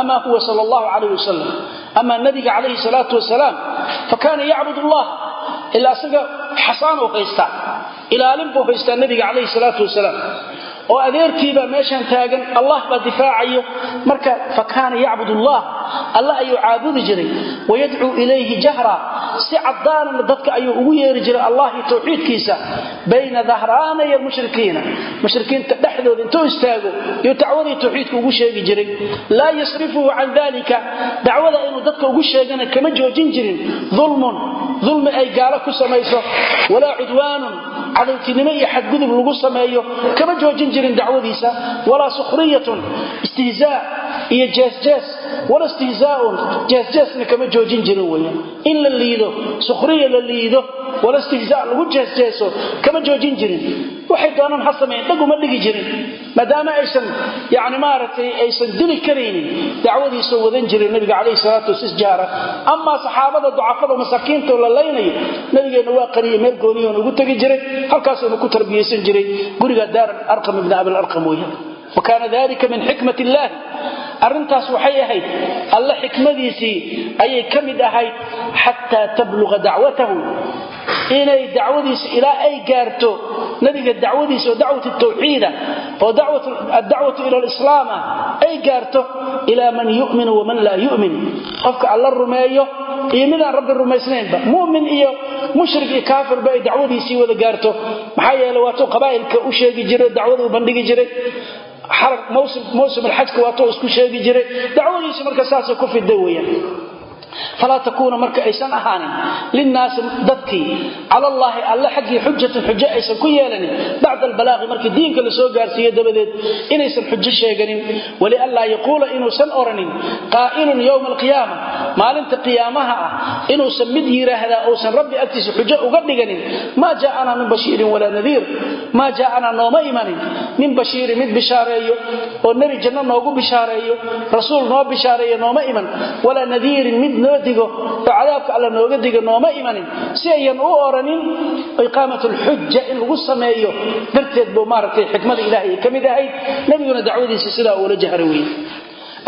ama huwa sal allahu calayh wasalam ama nabiga calayhi salaatu wasalaam fa kaana yacbud allah ilaa isaga xasaan uu haystaa ilaalin buu haystaa nabiga calayhi salaatu wasalaam oo adeerkiibaa meeshan taagan allah baa difaacayo. Marka fa kaana yacbud allah alla ayuu caabudi jiray wayadcuu ilayhi jahra. Si cadaanana dadka ayuu ugu yeeri jiray allah iyo tawxiidkiisa bayna dahraanay almushrikiina mushrikiinta dhexdooda intuu istaago iyo dacwadii tawxiidka ugu sheegi jiray. Laa yasrifuhu can dalika dacwada inuu dadka ugu sheegana kama joojin jirin. Dulmun dulmi ay gaalo ku samayso. Walaa cudwaanun cadowtinimo iyo xadgudub lagu sameeyo kama joojin jirin dacwadiisa. Walaa sukhriyatun istihzaa iyo jeesjees wala istihzaaun jeesjeesna kama joojin jirin weya in la liido sukhriya la liido. Wala istihzaa lagu jeesjeeso kama joojin jirin. Waxay doonaan ha sameyn dhaguma dhigi jirin. Maadaama aysan yani maaragtay aysan dili karaynin dacwadiisoo wadan jirin nabiga calayhi salaatu wasisjaara amaa saxaabada ducafada masaakiinta la laynayo nabigeenna waa qariye meel gooniyoon ugu tegi jiray halkaasuuna ku tarbiyaysan jiray. Guriga daar arqam ibni abilarqam weya wa kaana dalika min xikmat illaahi arrintaas waxay ahayd alle xikmadiisii ayay ka mid ahayd xataa tabluqa dacwatahu inay dacwadiisa ilaa ay gaarto nabiga dacwadiisa oo dacwat tawxiida oo adacwatu ila lislaam ay gaarto ilaa man yu'minu waman laa yu'min. Qofka alla rumeeyo iyo midaan rabbi rumaysnaynba mumin iyo mushrik iyo kaafirba ay dacwadiisii wada gaarto. Maxaa yeele waatuu qabaa'ilka u sheegi jiray dacwada bandhigi jiray mawsim alxajka waatuu isku sheegi jiray. Dacwadiisi marka saasay ku fida weyaan falaa takuuna marka aysan ahaanin linnaasi dadkii cala allaahi alle xaggii xujatun xujo aysan ku yeelanin bacda albalaaqi markii diinka la gaarsiiyo dabadeed inaysan xujo sheeganin walianlaa yaquula inuusan oranin qaa'ilun yowma alqiyaama maalinta qiyaamaha ah inuusan mid yidhaahdaa uusan rabbi agtiisa xujo uga dhiganin maa jaa'anaa min bashiirin walaa nadiir maa jaa'anaa nooma imanin min bashiirin mid bishaareeyo oo nebi janno noogu bishaareeyo rasuul noo bishaareeyo nooma iman walaa nadiirin mid noo digo oo cadaabka alla nooga diga nooma imanin. Si ayan u oranin iqaamat lxuja in lagu sameeyo darteed buu maaragtay xikmada ilahay ay ka mid ahayd nebiguna dacwadiisa sidaa uula jahra weye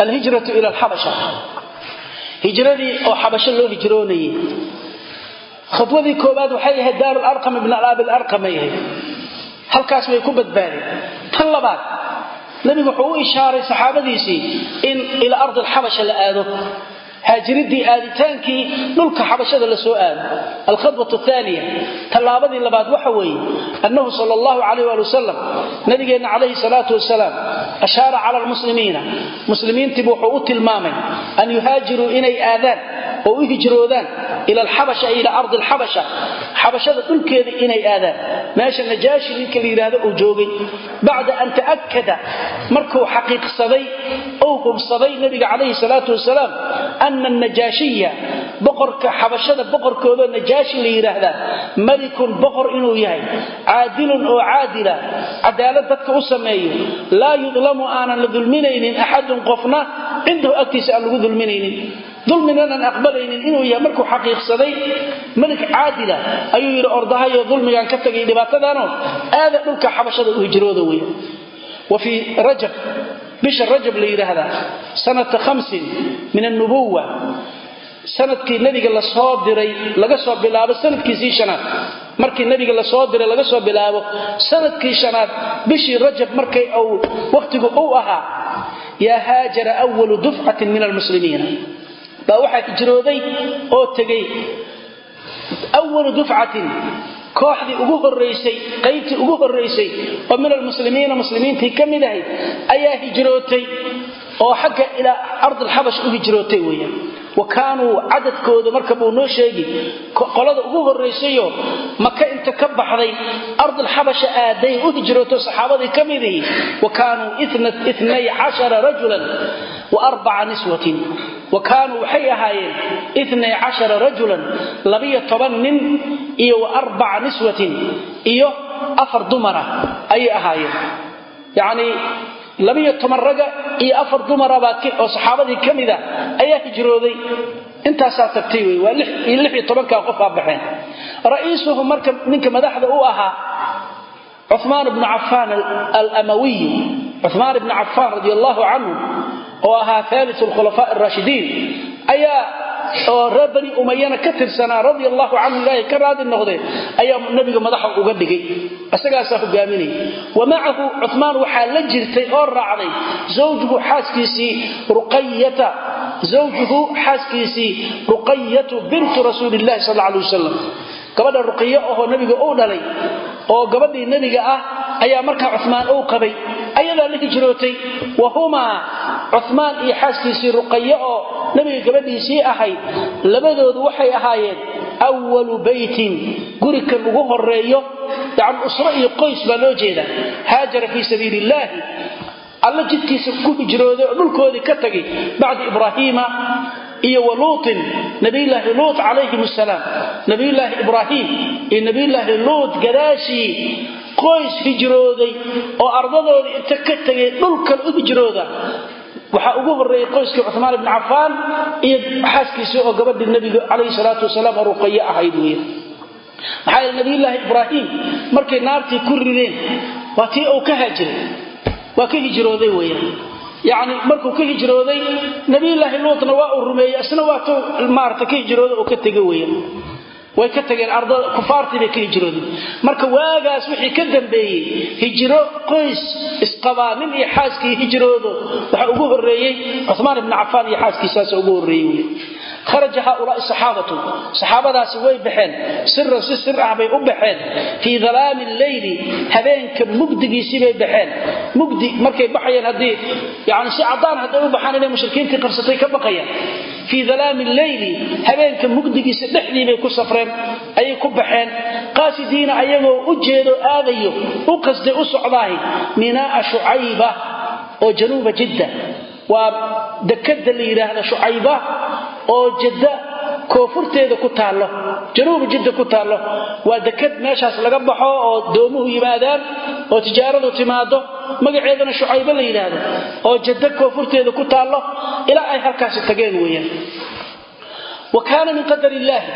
alhijratu ila alxabasha. Hijradii oo xabasho loo hijroonayey khudwadii koobaad waxay ahayd daaru ibn alaabi larqam ay ahayd. Halkaas way ku badbaadeen. Tan labaad nebigu wuxuu u ishaaray saxaabadiisii in ila ardi alxabasha la aado haajiridii aaditaankii dhulka xabashada la soo aado. Alkhadwat aaniya tallaabadii labaad waxa weeye annahu sal allahu calayh ali wasalam nabigeenna calayhi salaatu wasalaam ashaara cala almuslimiina. Muslimiintiibu wuxuu u tilmaamay an yuhaajiruu inay aadaan oo u hijroodaan ila alxabasha ay ila ardi alxabasha. Xabashada dhulkeeda inay aadaan. Meesha najaashi ninka la yidhaahdo uu joogay. Bacda an ta'akada markuu xaqiiqsaday ou hubsaday nabiga calayhi salaatu wasalaam ana anajaashiya boqorka xabashada boqorkooda najaashi la yidhaahdaa malikun boqor inuu yahay caadilun oo caadila cadaalad dadka u sameeyo laa yudlamu aanan la dulminaynin axadun qofna cindahu agtiisa aan lagu dulminaynin dulminanan aqbalaynin inuu yahay markuu xaqiiqsaday malik caadila ayuu yidhi ordahayo dulmigaan ka tagay dhibaatadaano aada dhulka xabashada u hijrooda wey wa fii rajab bisha rajab la yidhaahdaa sanata hamsin min annubuwa sannadkii nabiga la soo diray laga soo bilaabo sanadkiisii shanaad. Markii nabiga la soo diray laga soo bilaabo sannadkii shanaad bishii rajab markay wakhtigu uu ahaa yaa haajara walu dufcatin min almuslimiina. Baa waxaa hijrooday oo tegey walu dufcatin kooxdii ugu horaysay qaybtii ugu horaysay oo min almuslimiina muslimiintii ka mid ahayd ayaa hijrootay oo xagga ilaa ardi alxabash u hijrootay weeyaan. Wa kaanuu cadadkooda marka buu noo sheegi qolada ugu horraysayo maka inta ka baxday ardilxabasha aaday u hijrooto saxaabadii ka midihi wa kaanuu inay cashara rajulan wa arbaca niswatin wa kaanuu waxay ahaayeen inay cashara rajulan labiyo toban nin iyo wa arbaca niswatin iyo afar dumara ayay ahaayeen. Yacnii labiyo toban raga iyo afar dumarabaa oo saxaabadii ka mida ayaa hijrooday. Intaasaa tagtay wey waa lix iyo tobankaa qofaa baxeen. Ra'iisuhu marka ninka madaxda u ahaa cumaan bnu cafaan ibnu cafaan radi allahu canhu oo ahaa aaliu lkhulafaa araashidiin ayaa oo reer bani umayana ka tirsanaa radi allahu canhu ilaahay ka raadi noqde ayaa nabiga madaxa uga dhigay. Isagaasaa hogaaminaya wa macahu cumaan waxaa la jirtay oo raacday zawjuhu xaaskiisii ruqayata zawjuhu xaaskiisii ruqayatu bintu rasuuli illahi sal alay wasalam gabadha ruqiyo ahoo nabiga uu dhalay oo gabadhii nebiga ah ayaa markaa cumaan uu qabay. Ayadaa la hijrootay wa humaa cumaan iyo xaaskiisii ruqayo oo nabiga gabadhiisii ahayd labadoodu waxay ahaayeen walu baytin gurikan ugu horeeyo yan usro iyo qoys baa loo jeeda haajara fii sabiili illaahi alla jidkiisa ku hijrooday oo dhulkoodii ka tagay bacda ibraahiima iyo wa luutin nabiyulaahi luut calayhim asalaam nabiyulaahi ibraahim iyo nabiyulaahi luut gadaashii qoys hijrooday oo ardadoodii inta ka tegay dhulkan u hijrooda. Waxaa ugu horeeyey qoyskii cumaan ibni cafaan iyo xaaskiisii oo gabadhii nabiga calayhi salaatu wasalaam oo ahayd wey maxaa yeele nabiyulaahi ibraahim markay naartii ku rideen waa tii uu ka haajiray waa ka hijrooday weyaan yacni markuu ka hijrooday nabiyulaahi luutna waa uu rumeeyey isna waa tu maarata ka hijrooday oo ka tegay weyaan way ka tageen ardada kufaartii bay ka hijroodeen marka waagaas wixii ka dambeeyey hijro qoys isqabaa nin iyo xaaskii hijroodo waxaa ugu horeeyey cumaan ibni cafaan iyo xaaskiisaas ugu horeeyey wy kharaja haaulaai saxaabatu. Saxaabadaasi way baxeen. Siran si sir ah bay u baxeen. Fii dalaami lleyli habeenka mugdigiisii bay baxeen. Mugdi markay baxayeen haddii yani si cadaan hadday u baxaan inay mushrikiintii qarsatay ka baqayaan. Fii dalaami lleyli habeenka mugdigiisa dhexdii ku safreen ayay ku baxeen. Qaasidiina ayagoo u jeedo aadayo u qasday u socdaahi minaaa shucayba oo januuba jidda. Waa dekada la yidhaahda shucayba oo jidda koonfurteeda ku taallo januuba jidda ku taallo. Waa dekad meeshaas laga baxo oo doomuhu yimaadaan oo tijaaradu timaado magaceedana shucaybo la yidhaahdo oo jidda koonfurteeda ku taallo. Ilaa ay halkaasi tageen weeyaan. Wa kaana min qadar illaahi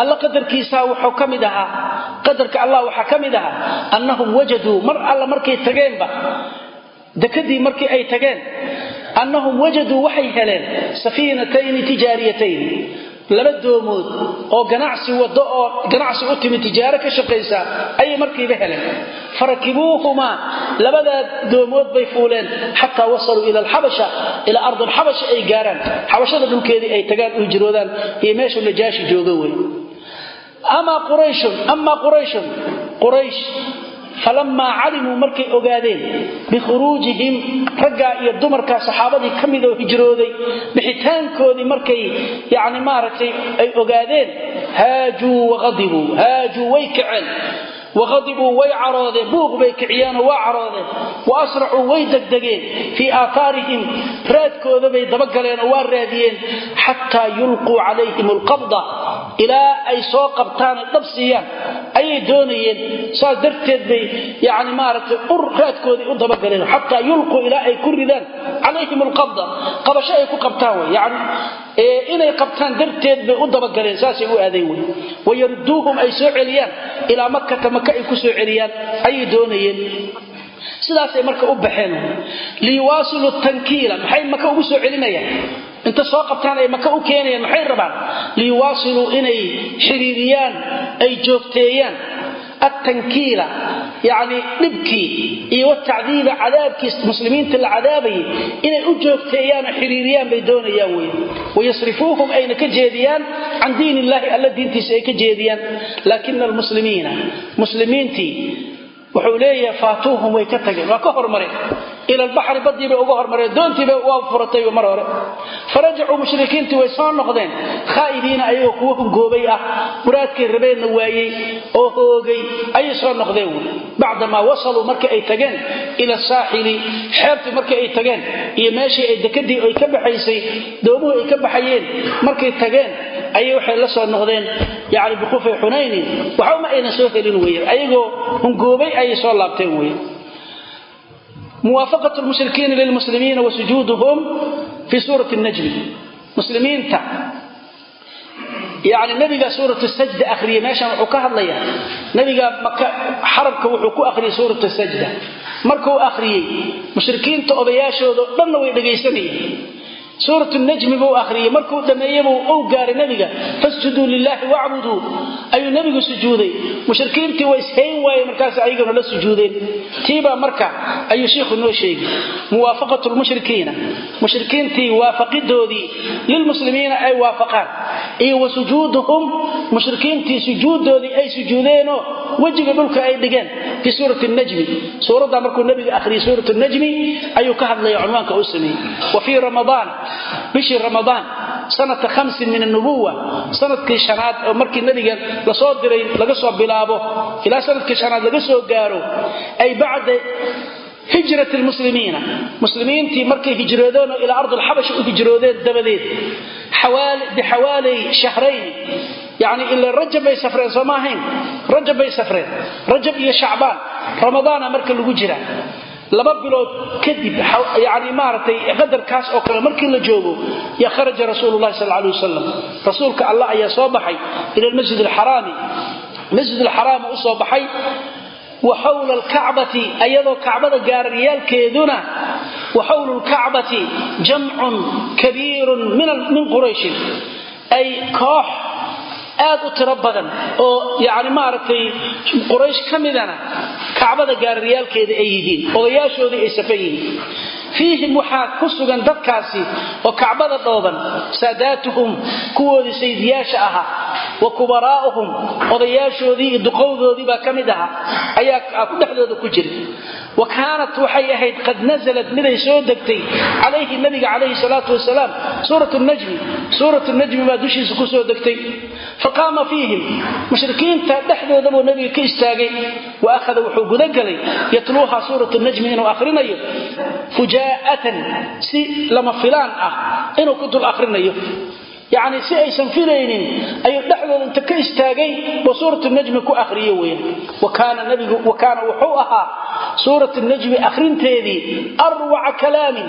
alla qadarkiisaa wuxuu ka mid ahaa. Qadarka allah waxaa ka mid ahaa. Annahum wajaduu mar alla markay tageenba dekadii markii ay tageen annahum wajaduu waxay heleen safiinatayni tijaariyatayn. Laba doomood oo ganacsi wado oo ganacsi u timi tijaaro ka shaqaysa ayay markiiba heleen. Farakibuuhumaa labadaa doomood bay fuuleen xataa wasaluu ila alxabasha ilaa ardi alxabasha ay gaaraan. Xabashada dhulkeedii ay tagaan u hijroodaan iyo meeshuu najaashi jooga wey amaa qurayshun amaa qurayshun quraysh falamaa calimuu markay ogaadeen bikhuruujihim raggaa iyo dumarkaa saxaabadii ka midoo hijrooday bixitaankoodii markay yani maaragtay ay ogaadeen haajuu waadibuu haajuu way kaceen waadibuu way caroodeen buuq bay kiciyeenoo waa caroodeen wa asracuu way degdegeen fii aaaarihim raadkooda bay dabagaleenoo waa raadiyeen xataa yulquu calayhim alqabda ilaa ay soo qabtaan ay dhab siiyaan ayay doonayeen saas darteed bay yani maaragtay ur raadkoodii u dabagaleen xataa yulquu ilaa ay ku ridaan calayhim alqabda qabasho ay ku qabtaan wey yani inay qabtaan darteed bay u dabagaleen saasay u aadayn wey wayarduuhum ay soo celiyaan ilaa makata maka ay ku soo celiyaan ayay doonayeen. Sidaasay marka u baxeen. Liyuwaasilu tankiila maxay maka ugu soo celinayaan? Inta soo qabtaan ay maka u keenayaan maxay rabaan? Liyuwaasiluu inay xiriiriyaan ay joogteeyaan. Atankiila yani dhibkii iyo watacdiiba cadaabkii muslimiinta la cadaabayay inay u joogteeyaanoo xiriiriyaan bay doonayaan wey wayasrifuuhum ayna ka jeediyaan can diin illahi alla diintiisa ay ka jeediyaan laakina almuslimiina muslimiintii wuxuu leeyahay faatuuhum way ka tageen waa ka hormareen ila albaxri badii bay uga hormareen doontiiba waa furatay mar hore. Farajacuu mushrikiintii way soo noqdeen khaa'ibiina ayagoo kuwa hungoobay ah muraadkay rabeenna waayey oo hoogay ayay soo noqdeen. Wy bacdamaa wasaluu markii ay tageen ila saaxili xeebtii markii ay tageen iyo meeshii ay dekadii ay ka baxaysay doomuhu ay ka baxayeen markay tageen ayay waxay la soo noqdeen yani bikufay xunaynin waxba ma soo helin weyan ayagoo hungoobay ayay soo laabteen weyan muwaafaqat lmushrikiina lilmuslimiina wa sujuuduhum fii suurati najmi muslimiinta yani nabiga suurat sajda ahriyay meeshan wuxuu ka hadlaya nabiga xarabka wuxuu ku akhriyay suurat sajda. Markuu akhriyey mushrikiinta odayaashooda dhanna way dhegaysanayeen suurat najmi buu akhriyey. Markuu dhammeeyebuu u gaaray nabiga fasjuduu lilaahi wacbuduu. Ayuu nabigu sujuuday. Mushrikiintii way ishayn waayeen markaas ayagana la sujuudeen. Tiibaa marka ayuu shiikhu noo sheegi muwaafaqatu lmushrikiina mushrikiintii waafaqidoodii lilmuslimiina ay waafaqaan. Iyo wa sujuuduhum mushrikiintii sujuudoodii ay sujuudeenoo wejiga dhulka ay dhigeen fii suurati najmi. Suuradda markuu nabiga akhriyey suurat najmi ayuu ka hadlaya cunwaanka u sameeyey. Wa fii ramadaan bishii ramadaan sanata hamsin min anubuwa sannadkii shanaad oo markii nabiga la soo diray laga soo bilaabo ilaa sannadkii shanaad laga soo gaaro ay bacda hijrat lmuslimiina muslimiintii markay hijroodeen oo ilaa ardulxabash u hijroodeen dabadeed bixawaalay shahrayn yani ila rajab bay safreen soo ma ahayn? Rajab bay safreen. Rajab iyo shacbaan ramadaana marka lagu jira laba bilood kadib yani maaragtay qadarkaas oo kale markii la joogo ya kharaja rasuulu lahi sal alay wasalam rasuulka allah ayaa soo baxay ila lmasjid alxaraami masjid alxaraam u baxay wa xawla alkacbati ayadoo kacbada gaararyaalkeeduna wa xawlu lkacbati jamcun kabiirun min qurayshin ay koox aad u tiro badan oo yani maaragtay quraysh ka midana kacbada gaararyaalkeeda ay yihiin odayaashoodii ay safan yihiin. Fiihim waxaa ku sugan dadkaasi oo kacbada dhooban saadaatuhum kuwoodii saydiyaasha ahaa wa kubaraa'uhum odayaashoodii iyo duqowdoodii baa ka mid ahaa ayaa dhexdooda ku jira. Wa kaanat waxay ahayd qad nasalat miday soo degtay calayhi nabiga calayhi salaatu wasalaam suurat najmi suurat najmi baa dushiisa ku soo degtay. Faqaama fiihim mushrikiinta dhexdooda buu nabiga ka istaagay wa akhada wuxuu gudagalay yatluuha suurat najmi inuu akhrinayo fujaa'atan si lama filaan ah inuu ku dul akhrinayo yacni si aysan filaynin ayuu dhexdooda inta ka istaagay buu suurat najmi ku akhriyo weyan wa kaana nabigu wa kaana wuxuu ahaa suurat najmi akhrinteedii arwaca kalaamin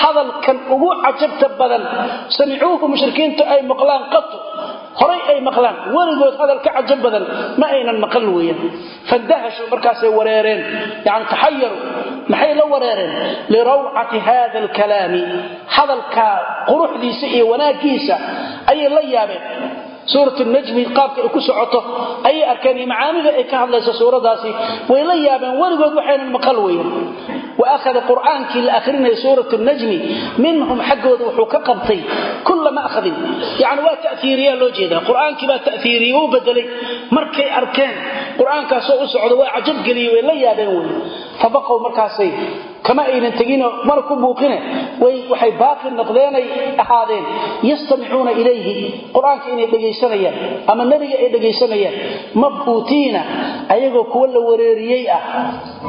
hadalkan ugu cajabta badan. Samicuuhu mushrikiintu ay maqlaan qatu horay ay maqlaan. Weligood hadal ka cajab badan ma aynan maqal weyan fandahashuu markaasay wareereen. Yani taxayaru maxay la wareereen? Lirawcati hada alkalaami. Hadalkaa quruxdiisa iyo wanaaggiisa ayay la yaabeen suurat najmi qaabka ay ku socoto ayay arkeen iyo macaanida ay ka hadlayso suuradaasi. Way la yaabeen weligood waxaynan maqal weyan wa qur'aankii la akhrinaya suurat najmi minhum xaggooda wuxuu ka qabtay kulla ma'khadin yani waa ta'iiriyaa loo jeedaa. Qur'aankii baa ta'iiriyey uu bedelay markay arkeen qur'aankaasoo u socdo waa cajabgeliyey way la yaabeen wey fabaqow markaasay kama aynan teginoo mana ku buuqine waxay baaqi noqdeenay ahaadeen yastamicuuna ilayhi qur'aanka inay dhegaysanayaan ama nebiga ay dhegaysanayaan mabhuutiina ayagoo kuwa la wareeriyey ah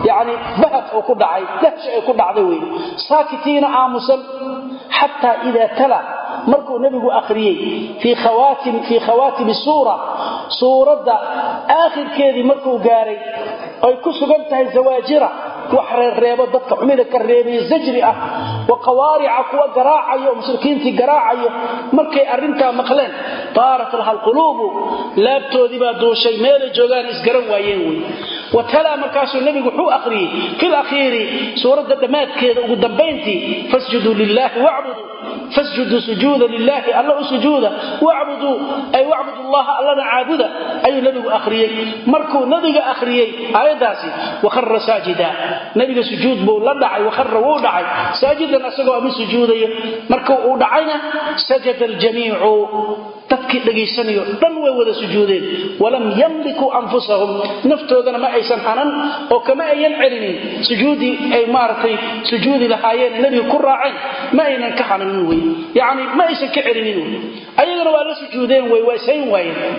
yani bahad oo ku dhacay dahsha ay ku dhacday wey saakitiina aamusan xataa idaa tala markuu nebigu akhriyey fii khawaatimi suura suuradda aakhirkeedii markuu gaaray ay ku sugan tahay zawaajira wax reerreebo dadka xumida ka reebayo zajri ah wa qawaarica kuwa garaacayo mushrikiintii garaacayo markay arrintaa maqleen taarat laha alquluubu laabtoodii baa duushay meelay joogaan isgaran waayeen wey wa talaa markaasuu nebigu wuxuu akhriyey fil akhiiri suuradda dhammaadkeeda ugu dambayntii fasjuduu lilaahi wacbuduu fasjuduu sujuuda lilaahi alla u sujuuda wacbuduu ay wacbudu llaha allana caabuda ayuu nebigu akhriyey markuu nebiga akhriyey aayaddaasi wakhara saajida nebiga sujuud buu la dhacay wakhara wuu dhacay. Saajidan asagoo ama sujuudayo marka uu dhacayna sajada aljamiicu dadkii dhegaysanayo dhan way wada sujuudeen. Walam yamlikuu anfusahum naftoodana ma aysan hanan oo kama ayan celinin. Sujuudii ay maaragtay sujuudi lahaayeen nebiga ku raaceen ma aynan ka hananin wey yacni ma aysan ka celinin wey ayagana waa la sujuudeen wey waa isayn waayeen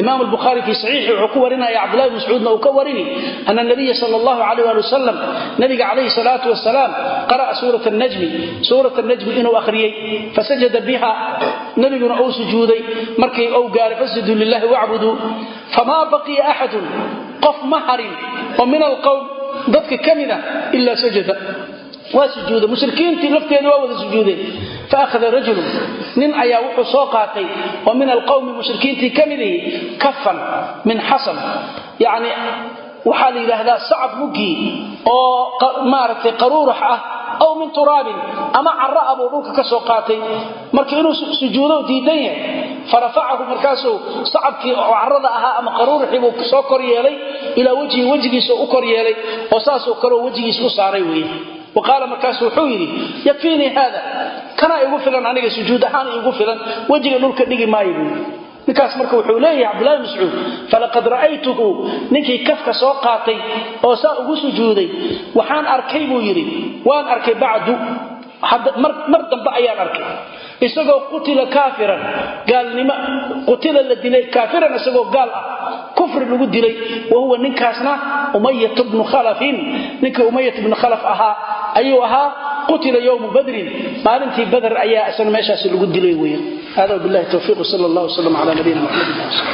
imaam albukhaari fii saxiixi wuxuu ku warinaya cabdullahi bn mascuudna uu ka warini ana nabiya sal allahu alayh ali wasalam nabiga calayhi salaatu wasalaam qara'a suurat najmi suurat najmi inuu akhriyey fasajada biha nabiguna uu sujuuday markii uu gaaray fasjuduu lilahi wacbuduu famaa baqiya axadun qof ma harin oo min alqowm dadka ka mida ilaa sajada waa sujuude mushrikiintii lafteedu waa wada sujuudeen fa akhada rajulun. Nin ayaa wuxuu soo qaatay. Oo min alqowmi mushrikiintii ka midihi kafan min xasan. Yacni waxaa la yidhaahdaa sacab muggii oo maaragtay qaruurax ah aw min turaabin ama cara ah buu dhulka ka soo qaatay. Marka inuu sujuudo diidan yahay farafacahu markaasuu sacabkii oo carada ahaa ama qaruuraxii buu soo koryeelay ilaa wejhii wejigiisa u koryeelay oo saasoo kaleo wejigiis u saaray weeye qaala markaas wuxuu yidhi yakfiinii haada kanaa igu filan aniga sujuud ahaan igu filan wejiga dhulka dhigi maayo buui ninkaas marka wuxuu leeyahay cabdulahi mascuud falaqad ra'aytuhu ninkii kafka soo qaatay oo saa ugu sujuuday waxaan arkay buu yidhi waan arkay bacdu mar dambe ayaan arkay isagoo qutila kaafiran gaalnimo. Qutila la dilay kaafiran isagoo gaal ah. Kufri lagu dilay wa huwa ninkaasna umayyah ibn khalaf ninka umayyah ibn khalaf ahaa ayuu ahaa qutila yawm badr maalintii badr ayaa isna meeshaas lagu dilay weeyaan. Hada billahi tawfiq sallallahu alayhi wa sallam ala nabiyina muhammad